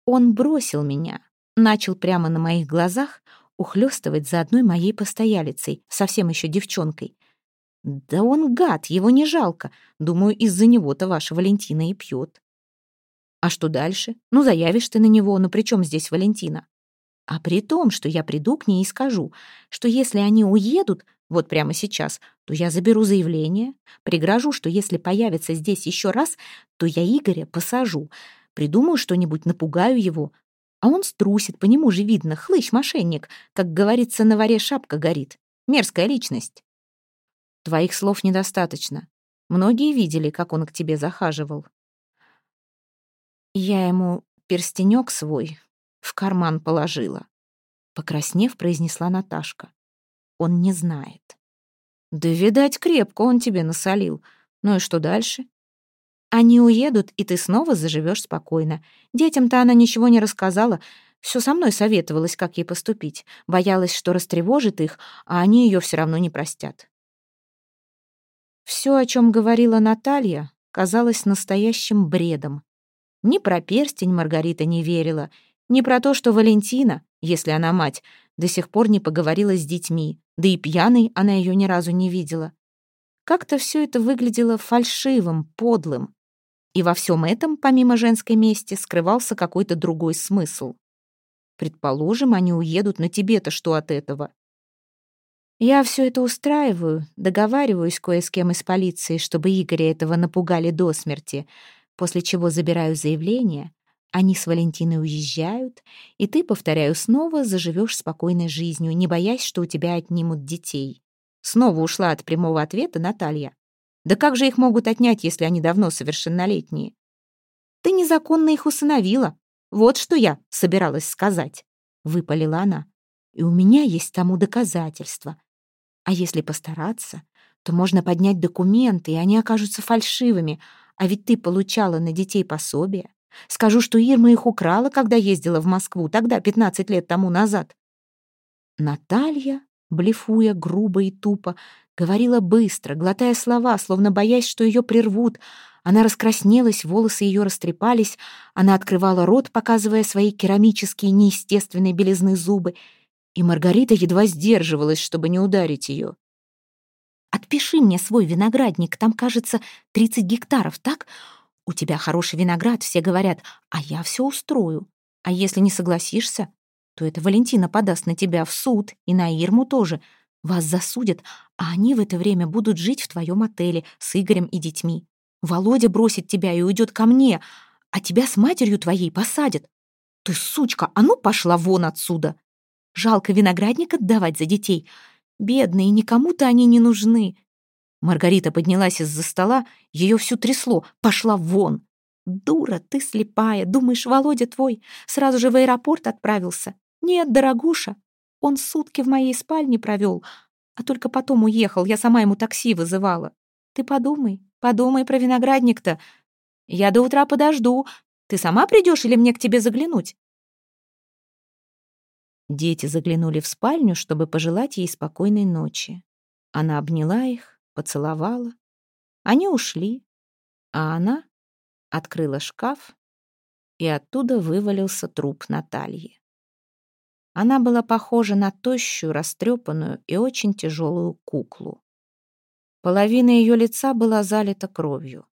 Он бросил меня. Начал прямо на моих глазах ухлёстывать за одной моей постоялицей, совсем еще девчонкой. Да он гад, его не жалко. Думаю, из-за него-то ваша Валентина и пьет. А что дальше? Ну, заявишь ты на него, но при чем здесь Валентина? А при том, что я приду к ней и скажу, что если они уедут, вот прямо сейчас, то я заберу заявление, пригрожу, что если появится здесь еще раз, то я Игоря посажу, придумаю что-нибудь, напугаю его, а он струсит, по нему же видно, хлыщ-мошенник, как говорится, на варе шапка горит. Мерзкая личность. Твоих слов недостаточно. Многие видели, как он к тебе захаживал. Я ему перстенек свой в карман положила. Покраснев, произнесла Наташка. Он не знает. Да, видать, крепко он тебе насолил. Ну и что дальше? Они уедут, и ты снова заживешь спокойно. Детям-то она ничего не рассказала. Все со мной советовалась, как ей поступить. Боялась, что растревожит их, а они ее все равно не простят. Все, о чем говорила Наталья, казалось настоящим бредом. Ни про перстень Маргарита не верила, ни про то, что Валентина, если она мать, до сих пор не поговорила с детьми, да и пьяной она ее ни разу не видела. Как-то все это выглядело фальшивым, подлым. И во всем этом, помимо женской мести, скрывался какой-то другой смысл. Предположим, они уедут, на тебе-то что от этого? Я все это устраиваю, договариваюсь кое с кем из полиции, чтобы Игоря этого напугали до смерти, после чего забираю заявление, они с Валентиной уезжают, и ты, повторяю, снова заживешь спокойной жизнью, не боясь, что у тебя отнимут детей. Снова ушла от прямого ответа Наталья. Да как же их могут отнять, если они давно совершеннолетние? Ты незаконно их усыновила. Вот что я собиралась сказать, — выпалила она. И у меня есть тому доказательства. А если постараться, то можно поднять документы, и они окажутся фальшивыми. А ведь ты получала на детей пособие. Скажу, что Ирма их украла, когда ездила в Москву, тогда, 15 лет тому назад. Наталья, блефуя грубо и тупо, говорила быстро, глотая слова, словно боясь, что ее прервут. Она раскраснелась, волосы ее растрепались, она открывала рот, показывая свои керамические неестественные белизны зубы — и Маргарита едва сдерживалась, чтобы не ударить ее. «Отпиши мне свой виноградник, там, кажется, 30 гектаров, так? У тебя хороший виноград, все говорят, а я все устрою. А если не согласишься, то это Валентина подаст на тебя в суд и на Ирму тоже. Вас засудят, а они в это время будут жить в твоем отеле с Игорем и детьми. Володя бросит тебя и уйдет ко мне, а тебя с матерью твоей посадят. Ты сучка, а ну пошла вон отсюда!» Жалко виноградник отдавать за детей. Бедные, никому-то они не нужны. Маргарита поднялась из-за стола, ее всю трясло. Пошла вон. Дура, ты слепая. Думаешь, Володя твой сразу же в аэропорт отправился? Нет, дорогуша. Он сутки в моей спальне провел, а только потом уехал. Я сама ему такси вызывала. Ты подумай, подумай про виноградник-то. Я до утра подожду. Ты сама придешь или мне к тебе заглянуть? Дети заглянули в спальню, чтобы пожелать ей спокойной ночи. Она обняла их, поцеловала. Они ушли, а она открыла шкаф, и оттуда вывалился труп Натальи. Она была похожа на тощую, растрепанную и очень тяжелую куклу. Половина ее лица была залита кровью.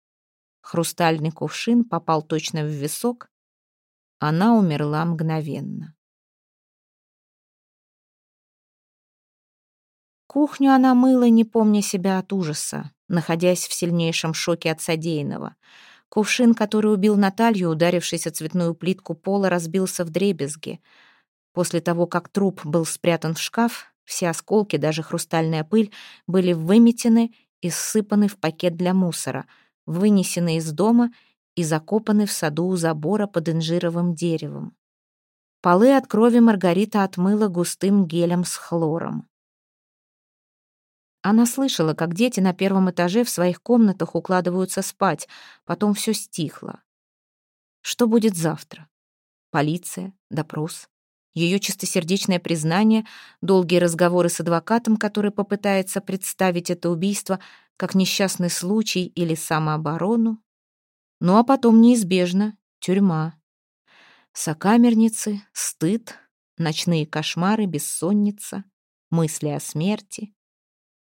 Хрустальный кувшин попал точно в висок. Она умерла мгновенно. Кухню она мыла, не помня себя от ужаса, находясь в сильнейшем шоке от содеянного. Кувшин, который убил Наталью, ударившись о цветную плитку пола, разбился в дребезги. После того, как труп был спрятан в шкаф, все осколки, даже хрустальная пыль, были выметены и ссыпаны в пакет для мусора, вынесены из дома и закопаны в саду у забора под инжировым деревом. Полы от крови Маргарита отмыла густым гелем с хлором. Она слышала, как дети на первом этаже в своих комнатах укладываются спать, потом все стихло. Что будет завтра? Полиция, допрос, ее чистосердечное признание, долгие разговоры с адвокатом, который попытается представить это убийство как несчастный случай или самооборону. Ну а потом неизбежно тюрьма. Сокамерницы, стыд, ночные кошмары, бессонница, мысли о смерти.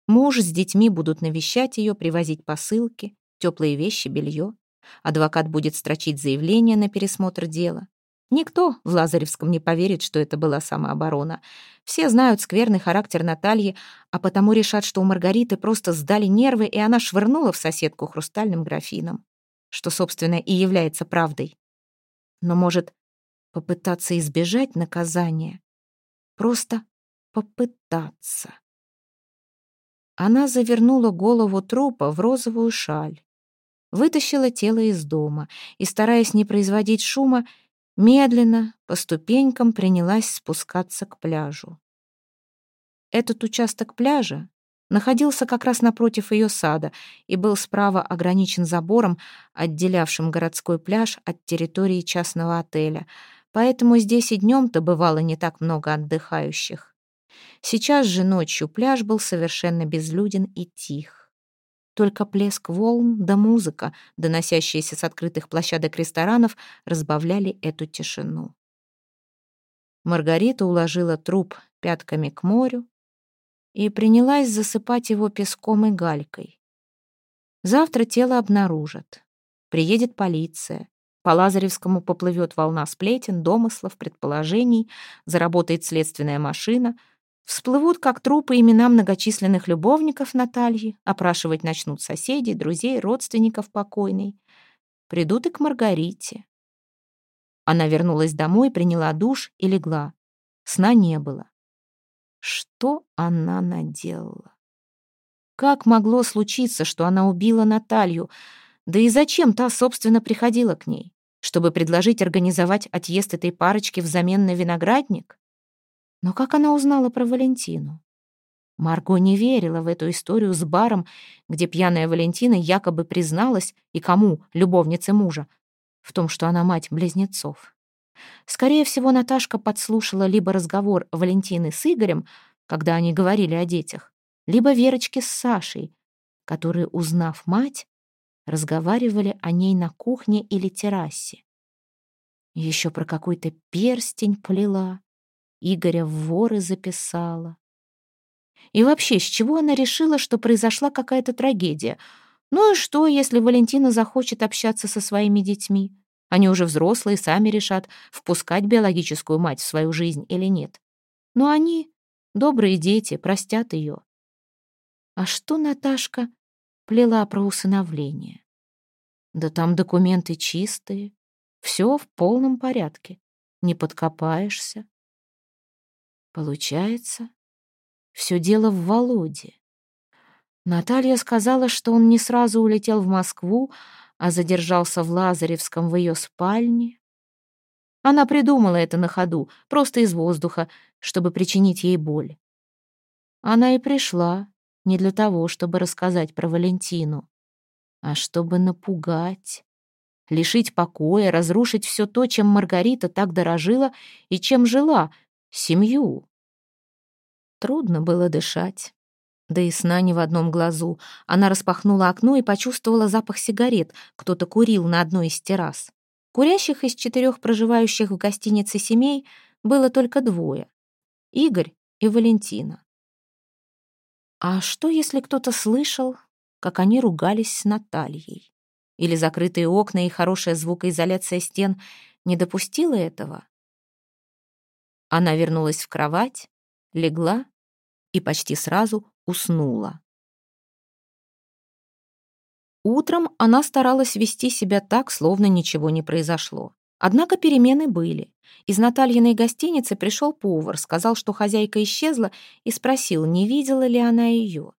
Муж с детьми будут навещать ее, привозить посылки, теплые вещи, белье. Адвокат будет строчить заявление на пересмотр дела. Никто в Лазаревском не поверит, что это была самооборона. Все знают скверный характер Натальи, а потому решат, что у Маргариты просто сдали нервы, и она швырнула в соседку хрустальным графином. Что, собственно, и является правдой. Но, может, попытаться избежать наказания? Просто попытаться. Она завернула голову трупа в розовую шаль, вытащила тело из дома и, стараясь не производить шума, медленно по ступенькам принялась спускаться к пляжу. Этот участок пляжа находился как раз напротив ее сада и был справа ограничен забором, отделявшим городской пляж от территории частного отеля, поэтому здесь и днем-то бывало не так много отдыхающих. Сейчас же ночью пляж был совершенно безлюден и тих. Только плеск волн да музыка, доносящиеся с открытых площадок ресторанов, разбавляли эту тишину. Маргарита уложила труп пятками к морю и принялась засыпать его песком и галькой. Завтра тело обнаружат. Приедет полиция. По Лазаревскому поплывет волна сплетен, домыслов, предположений, заработает следственная машина — Всплывут как трупы имена многочисленных любовников Натальи, опрашивать начнут соседей, друзей, родственников покойной. Придут и к Маргарите. Она вернулась домой, приняла душ и легла. Сна не было. Что она наделала? Как могло случиться, что она убила Наталью? Да и зачем та, собственно, приходила к ней? Чтобы предложить организовать отъезд этой парочки взамен на виноградник? Но как она узнала про Валентину? Марго не верила в эту историю с баром, где пьяная Валентина якобы призналась, и кому, любовнице мужа, в том, что она мать близнецов. Скорее всего, Наташка подслушала либо разговор Валентины с Игорем, когда они говорили о детях, либо Верочки с Сашей, которые, узнав мать, разговаривали о ней на кухне или террасе. Еще про какой-то перстень плела. Игоря в воры записала. И вообще, с чего она решила, что произошла какая-то трагедия? Ну и что, если Валентина захочет общаться со своими детьми? Они уже взрослые, сами решат, впускать биологическую мать в свою жизнь или нет. Но они, добрые дети, простят ее. А что Наташка плела про усыновление? Да там документы чистые, все в полном порядке, не подкопаешься. Получается, все дело в Володе. Наталья сказала, что он не сразу улетел в Москву, а задержался в Лазаревском в ее спальне. Она придумала это на ходу, просто из воздуха, чтобы причинить ей боль. Она и пришла не для того, чтобы рассказать про Валентину, а чтобы напугать, лишить покоя, разрушить все то, чем Маргарита так дорожила и чем жила — семью. Трудно было дышать. Да и сна ни в одном глазу. Она распахнула окно и почувствовала запах сигарет. Кто-то курил на одной из террас. Курящих из четырех проживающих в гостинице семей было только двое. Игорь и Валентина. А что, если кто-то слышал, как они ругались с Натальей? Или закрытые окна и хорошая звукоизоляция стен не допустила этого? Она вернулась в кровать, легла и почти сразу уснула. Утром она старалась вести себя так, словно ничего не произошло. Однако перемены были. Из Натальиной гостиницы пришел повар, сказал, что хозяйка исчезла, и спросил, не видела ли она ее.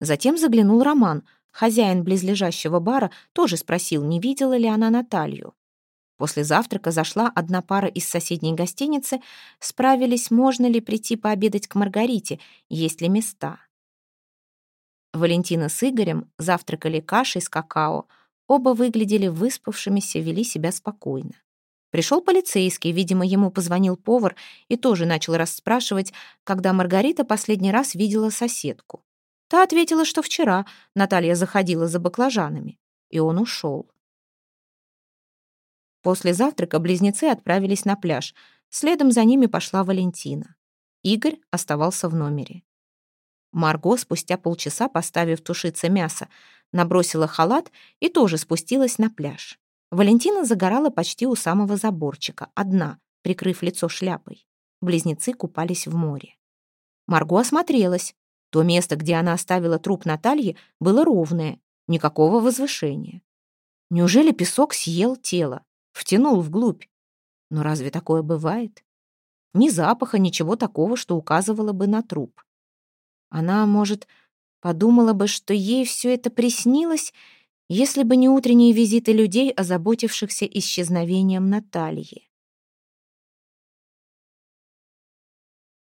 Затем заглянул Роман. Хозяин близлежащего бара тоже спросил, не видела ли она Наталью. После завтрака зашла одна пара из соседней гостиницы, справились, можно ли прийти пообедать к Маргарите, есть ли места. Валентина с Игорем завтракали кашей с какао, оба выглядели выспавшимися, вели себя спокойно. Пришел полицейский, видимо, ему позвонил повар и тоже начал расспрашивать, когда Маргарита последний раз видела соседку. Та ответила, что вчера Наталья заходила за баклажанами, и он ушел. После завтрака близнецы отправились на пляж. Следом за ними пошла Валентина. Игорь оставался в номере. Марго, спустя полчаса, поставив тушиться мясо, набросила халат и тоже спустилась на пляж. Валентина загорала почти у самого заборчика, одна, прикрыв лицо шляпой. Близнецы купались в море. Марго осмотрелась. То место, где она оставила труп Натальи, было ровное, никакого возвышения. Неужели песок съел тело, втянул вглубь? Но разве такое бывает? Ни запаха, ничего такого, что указывало бы на труп. Она, может, подумала бы, что ей все это приснилось, если бы не утренние визиты людей, озаботившихся исчезновением Натальи.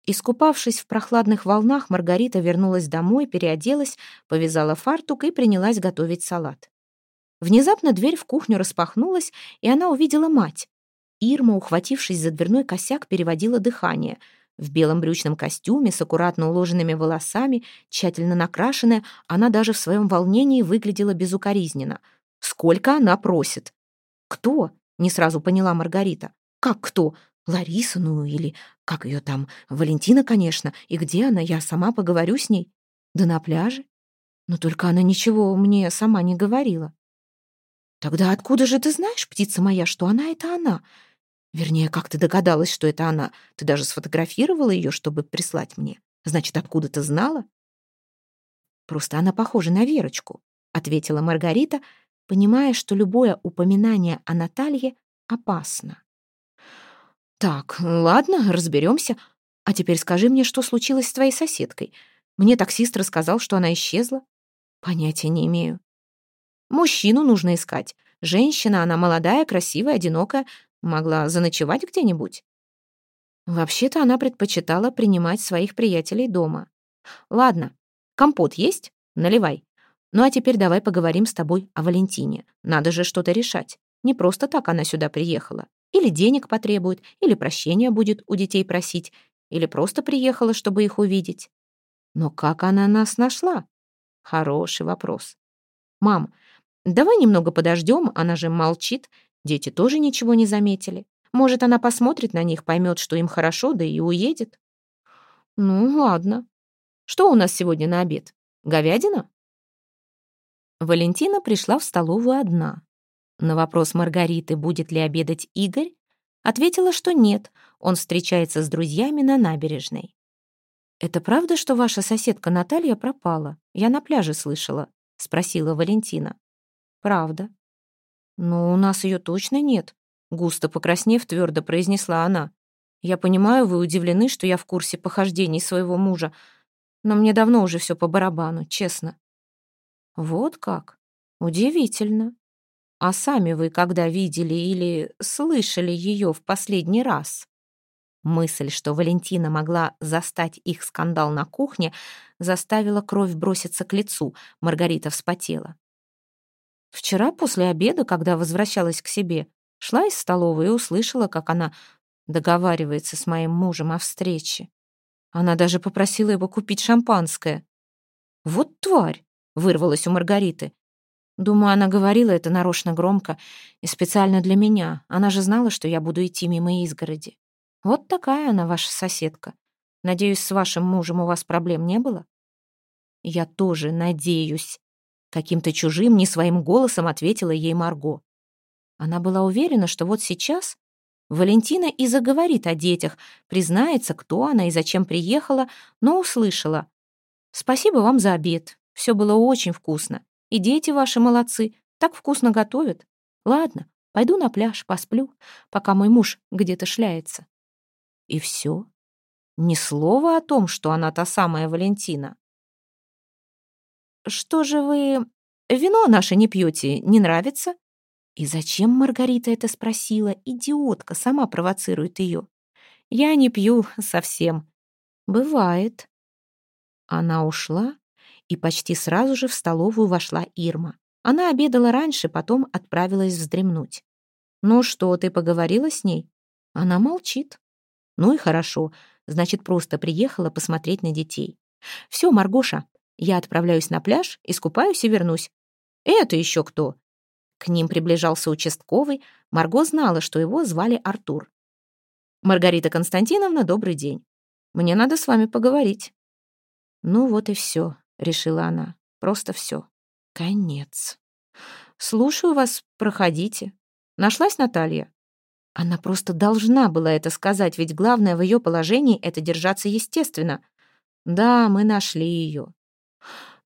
Искупавшись в прохладных волнах, Маргарита вернулась домой, переоделась, повязала фартук и принялась готовить салат. Внезапно дверь в кухню распахнулась, и она увидела мать. Ирма, ухватившись за дверной косяк, переводила дыхание. В белом брючном костюме, с аккуратно уложенными волосами, тщательно накрашенная, она даже в своем волнении выглядела безукоризненно. «Сколько она просит?» «Кто?» — не сразу поняла Маргарита. «Как кто? Лариса, ну или как ее там? Валентина, конечно. И где она? Я сама поговорю с ней. Да на пляже. Но только она ничего мне сама не говорила. Тогда откуда же ты знаешь, птица моя, что она — это она? Вернее, как ты догадалась, что это она? Ты даже сфотографировала ее, чтобы прислать мне. Значит, откуда ты знала? Просто она похожа на Верочку, ответила Маргарита, понимая, что любое упоминание о Наталье опасно. Так, ладно, разберемся. А теперь скажи мне, что случилось с твоей соседкой. Мне таксист рассказал, что она исчезла. Понятия не имею. Мужчину нужно искать. Женщина, она молодая, красивая, одинокая. Могла заночевать где-нибудь. Вообще-то она предпочитала принимать своих приятелей дома. Ладно, компот есть? Наливай. Ну а теперь давай поговорим с тобой о Валентине. Надо же что-то решать. Не просто так она сюда приехала. Или денег потребует, или прощения будет у детей просить, или просто приехала, чтобы их увидеть. Но как она нас нашла? Хороший вопрос. Мам, давай немного подождем, она же молчит. Дети тоже ничего не заметили. Может, она посмотрит на них, поймет, что им хорошо, да и уедет. Ну, ладно. Что у нас сегодня на обед? Говядина? Валентина пришла в столовую одна. На вопрос Маргариты, будет ли обедать Игорь, ответила, что нет, он встречается с друзьями на набережной. «Это правда, что ваша соседка Наталья пропала? Я на пляже слышала», — спросила Валентина. «Правда». «Но у нас ее точно нет», — густо покраснев, твердо произнесла она. «Я понимаю, вы удивлены, что я в курсе похождений своего мужа, но мне давно уже все по барабану, честно». «Вот как? Удивительно. А сами вы когда видели или слышали ее в последний раз?» Мысль, что Валентина могла застать их скандал на кухне, заставила кровь броситься к лицу. Маргарита вспотела. Вчера после обеда, когда возвращалась к себе, шла из столовой и услышала, как она договаривается с моим мужем о встрече. Она даже попросила его купить шампанское. «Вот тварь!» — вырвалась у Маргариты. Думаю, она говорила это нарочно громко и специально для меня. Она же знала, что я буду идти мимо изгороди. Вот такая она, ваша соседка. Надеюсь, с вашим мужем у вас проблем не было? Я тоже надеюсь. Каким-то чужим, не своим голосом ответила ей Марго. Она была уверена, что вот сейчас Валентина и заговорит о детях, признается, кто она и зачем приехала, но услышала. «Спасибо вам за обед. Все было очень вкусно. И дети ваши молодцы, так вкусно готовят. Ладно, пойду на пляж, посплю, пока мой муж где-то шляется. И все. Ни слова о том, что она та самая Валентина. Что же вы... Вино наше не пьете, не нравится? И зачем Маргарита это спросила? Идиотка, сама провоцирует ее. Я не пью совсем. Бывает. Она ушла, и почти сразу же в столовую вошла Ирма. Она обедала раньше, потом отправилась вздремнуть. «Ну что, ты поговорила с ней?» Она молчит. «Ну и хорошо, значит, просто приехала посмотреть на детей. Все, Маргоша, я отправляюсь на пляж, искупаюсь и вернусь. Это еще кто?» К ним приближался участковый. Марго знала, что его звали Артур. «Маргарита Константиновна, добрый день. Мне надо с вами поговорить». «Ну вот и все», — решила она. «Просто все. Конец. Слушаю вас, проходите. Нашлась Наталья?» Она просто должна была это сказать, ведь главное в ее положении — это держаться естественно. Да, мы нашли ее.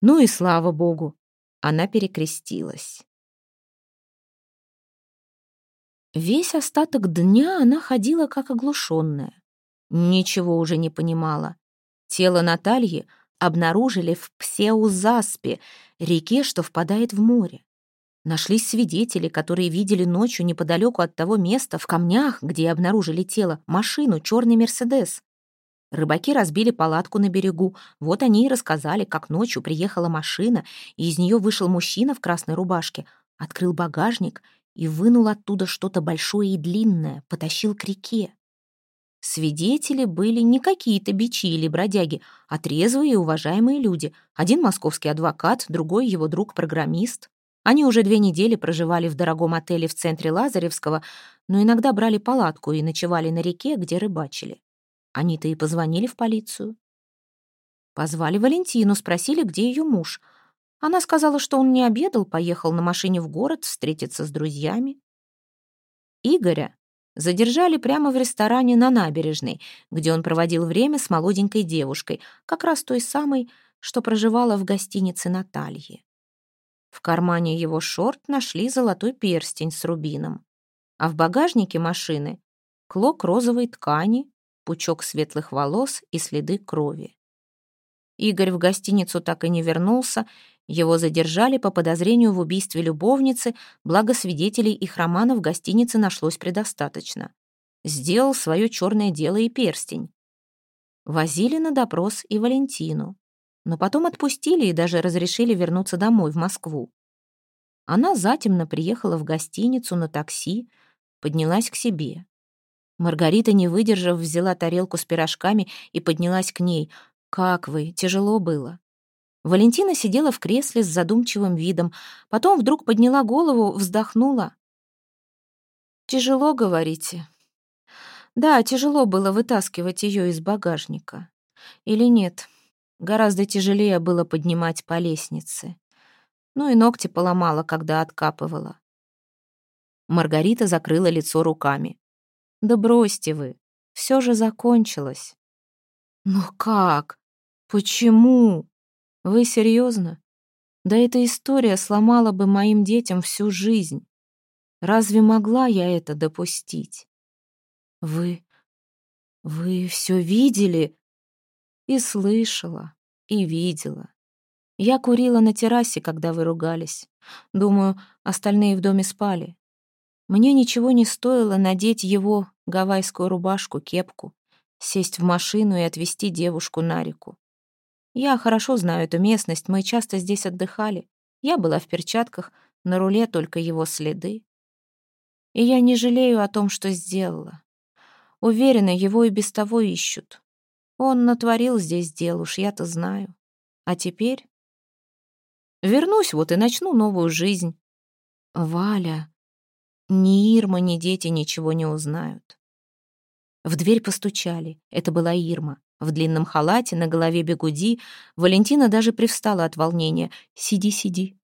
Ну и слава богу. Она перекрестилась. Весь остаток дня она ходила как оглушенная. Ничего уже не понимала. Тело Натальи обнаружили в Псеузаспе, реке, что впадает в море. Нашлись свидетели, которые видели ночью неподалеку от того места, в камнях, где обнаружили тело, машину, черный «Мерседес». Рыбаки разбили палатку на берегу. Вот они и рассказали, как ночью приехала машина, и из нее вышел мужчина в красной рубашке, открыл багажник и вынул оттуда что-то большое и длинное, потащил к реке. Свидетели были не какие-то бичи или бродяги, а трезвые и уважаемые люди. Один московский адвокат, другой его друг-программист. Они уже две недели проживали в дорогом отеле в центре Лазаревского, но иногда брали палатку и ночевали на реке, где рыбачили. Они-то и позвонили в полицию. Позвали Валентину, спросили, где ее муж — она сказала, что он не обедал, поехал на машине в город встретиться с друзьями. Игоря задержали прямо в ресторане на набережной, где он проводил время с молоденькой девушкой, как раз той самой, что проживала в гостинице Натальи. В кармане его шорт нашли золотой перстень с рубином, а в багажнике машины — клок розовой ткани, пучок светлых волос и следы крови. Игорь в гостиницу так и не вернулся, его задержали по подозрению в убийстве любовницы, благо свидетелей их романа в гостинице нашлось предостаточно. Сделал свое черное дело и перстень. Возили на допрос и Валентину. Но потом отпустили и даже разрешили вернуться домой, в Москву. Она затемно приехала в гостиницу на такси, поднялась к себе. Маргарита, не выдержав, взяла тарелку с пирожками и поднялась к ней. «Как вы? Тяжело было?» Валентина сидела в кресле с задумчивым видом, потом вдруг подняла голову, вздохнула. «Тяжело, говорите?» «Да, тяжело было вытаскивать ее из багажника. Или нет, гораздо тяжелее было поднимать по лестнице. Ну и ногти поломала, когда откапывала». Маргарита закрыла лицо руками. «Да бросьте вы, все же закончилось». «Но как? Почему?» Вы серьезно? Да эта история сломала бы моим детям всю жизнь. Разве могла я это допустить? Вы... вы все видели? И слышала, и видела. Я курила на террасе, когда вы ругались. Думаю, остальные в доме спали. Мне ничего не стоило надеть его гавайскую рубашку, кепку, сесть в машину и отвезти девушку на реку. Я хорошо знаю эту местность, мы часто здесь отдыхали. Я была в перчатках, на руле только его следы. И я не жалею о том, что сделала. Уверена, его и без того ищут. Он натворил здесь дел, уж я-то знаю. А теперь... Вернусь вот и начну новую жизнь. Валя, ни Ирма, ни дети ничего не узнают. В дверь постучали. Это была Ирма. В длинном халате, на голове бегуди. Валентина даже привстала от волнения. «Сиди, сиди».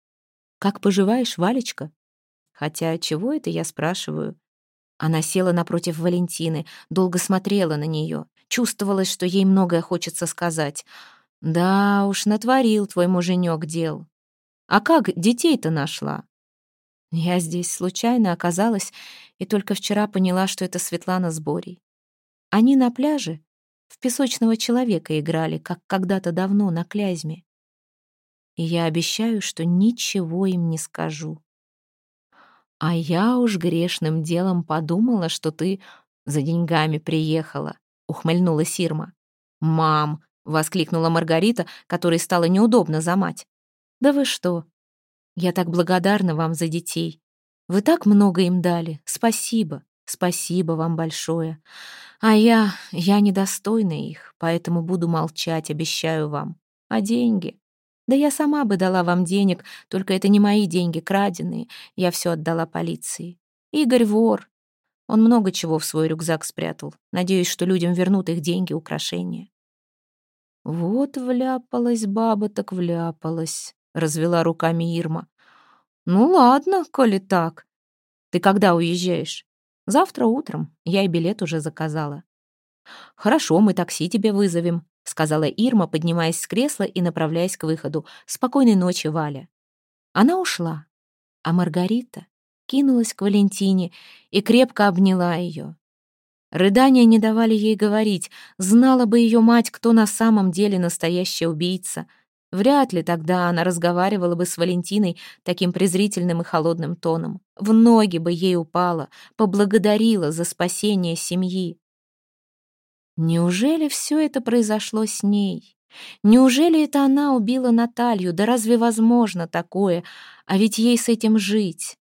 «Как поживаешь, Валечка?» Хотя чего это я спрашиваю? Она села напротив Валентины, долго смотрела на нее. Чувствовалось, что ей многое хочется сказать. «Да уж, натворил твой муженек дел. А как детей-то нашла?» Я здесь случайно оказалась и только вчера поняла, что это Светлана с Борей. Они на пляже в песочного человека играли, как когда-то давно на Клязьме. И я обещаю, что ничего им не скажу. А я уж грешным делом подумала, что ты за деньгами приехала, ухмыльнула Сирма. Мам, воскликнула Маргарита, которой стало неудобно за мать. Да вы что? Я так благодарна вам за детей. Вы так много им дали. Спасибо. Спасибо вам большое. А я... я недостойна их, поэтому буду молчать, обещаю вам. А деньги? Да я сама бы дала вам денег, только это не мои деньги, краденые. Я все отдала полиции. Игорь вор. Он много чего в свой рюкзак спрятал. Надеюсь, что людям вернут их деньги, украшения. «Вот вляпалась баба, так вляпалась», — развела руками Ирма. «Ну ладно, коли так. Ты когда уезжаешь?» «Завтра утром. Я и билет уже заказала». «Хорошо, мы такси тебе вызовем», — сказала Ирма, поднимаясь с кресла и направляясь к выходу. «Спокойной ночи, Валя». Она ушла, а Маргарита кинулась к Валентине и крепко обняла ее. Рыдания не давали ей говорить. Знала бы ее мать, кто на самом деле настоящий убийца. Вряд ли тогда она разговаривала бы с Валентиной таким презрительным и холодным тоном. В ноги бы ей упала, поблагодарила за спасение семьи. Неужели все это произошло с ней? Неужели это она убила Наталью? Да разве возможно такое? А ведь ей с этим жить.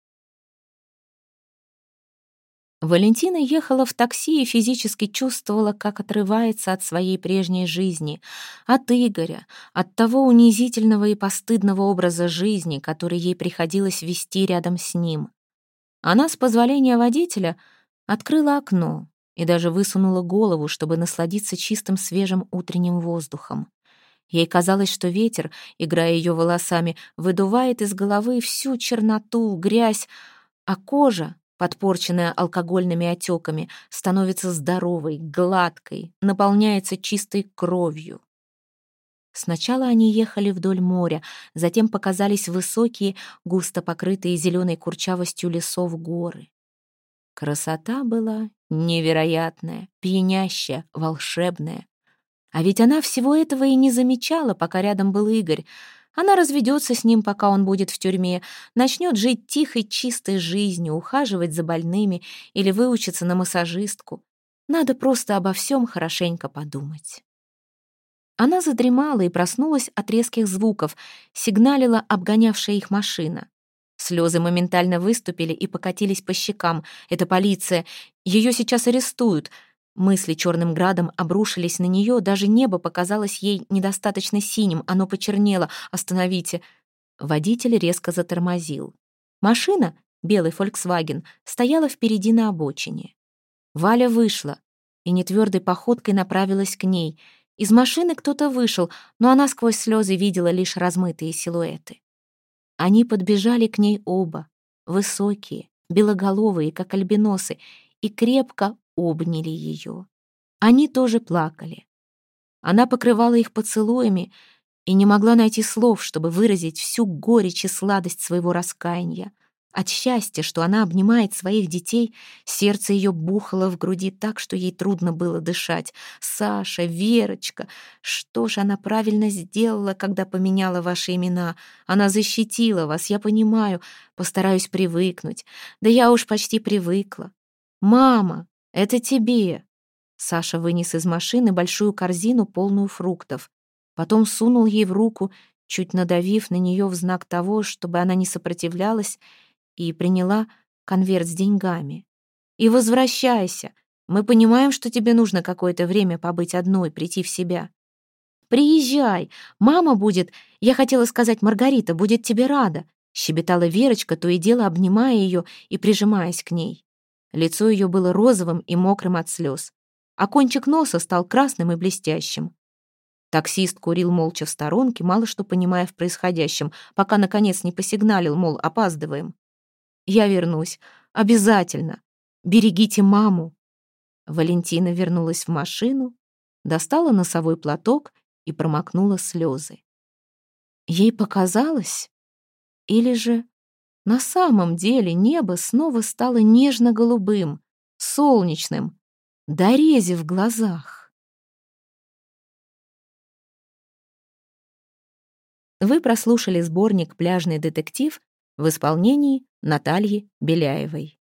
Валентина ехала в такси и физически чувствовала, как отрывается от своей прежней жизни, от Игоря, от того унизительного и постыдного образа жизни, который ей приходилось вести рядом с ним. Она, с позволения водителя, открыла окно и даже высунула голову, чтобы насладиться чистым свежим утренним воздухом. Ей казалось, что ветер, играя ее волосами, выдувает из головы всю черноту, грязь, а кожа, подпорченная алкогольными отеками, становится здоровой, гладкой, наполняется чистой кровью. Сначала они ехали вдоль моря, затем показались высокие, густо покрытые зеленой курчавостью лесов горы. Красота была невероятная, пьянящая, волшебная. А ведь она всего этого и не замечала, пока рядом был Игорь — она разведется с ним, пока он будет в тюрьме, начнет жить тихой, чистой жизнью, ухаживать за больными или выучиться на массажистку. Надо просто обо всем хорошенько подумать. Она задремала и проснулась от резких звуков, сигналила обгонявшая их машина. Слезы моментально выступили и покатились по щекам. Это полиция. Ее сейчас арестуют. Мысли черным градом обрушились на нее, даже небо показалось ей недостаточно синим, оно почернело. «Остановите!» Водитель резко затормозил. Машина, белый «Фольксваген», стояла впереди на обочине. Валя вышла и нетвердой походкой направилась к ней. Из машины кто-то вышел, но она сквозь слезы видела лишь размытые силуэты. Они подбежали к ней оба, высокие, белоголовые, как альбиносы, и крепко обняли ее. Они тоже плакали. Она покрывала их поцелуями и не могла найти слов, чтобы выразить всю горечь и сладость своего раскаяния. От счастья, что она обнимает своих детей, сердце ее бухало в груди так, что ей трудно было дышать. «Саша, Верочка, что ж она правильно сделала, когда поменяла ваши имена? Она защитила вас, я понимаю, постараюсь привыкнуть. Да я уж почти привыкла. Мама, «Это тебе!» Саша вынес из машины большую корзину, полную фруктов. Потом сунул ей в руку, чуть надавив на нее в знак того, чтобы она не сопротивлялась, и приняла конверт с деньгами. «И возвращайся. Мы понимаем, что тебе нужно какое-то время побыть одной, прийти в себя. Приезжай. Мама будет, я хотела сказать, Маргарита будет тебе рада», щебетала Верочка, то и дело обнимая ее и прижимаясь к ней. Лицо ее было розовым и мокрым от слез, а кончик носа стал красным и блестящим. Таксист курил молча в сторонке, мало что понимая в происходящем, пока, наконец, не посигналил, мол, опаздываем. «Я вернусь. Обязательно. Берегите маму». Валентина вернулась в машину, достала носовой платок и промокнула слезы. Ей показалось, или же на самом деле небо снова стало нежно-голубым, солнечным, дорези в глазах. Вы прослушали сборник «Пляжный детектив» в исполнении Натальи Беляевой.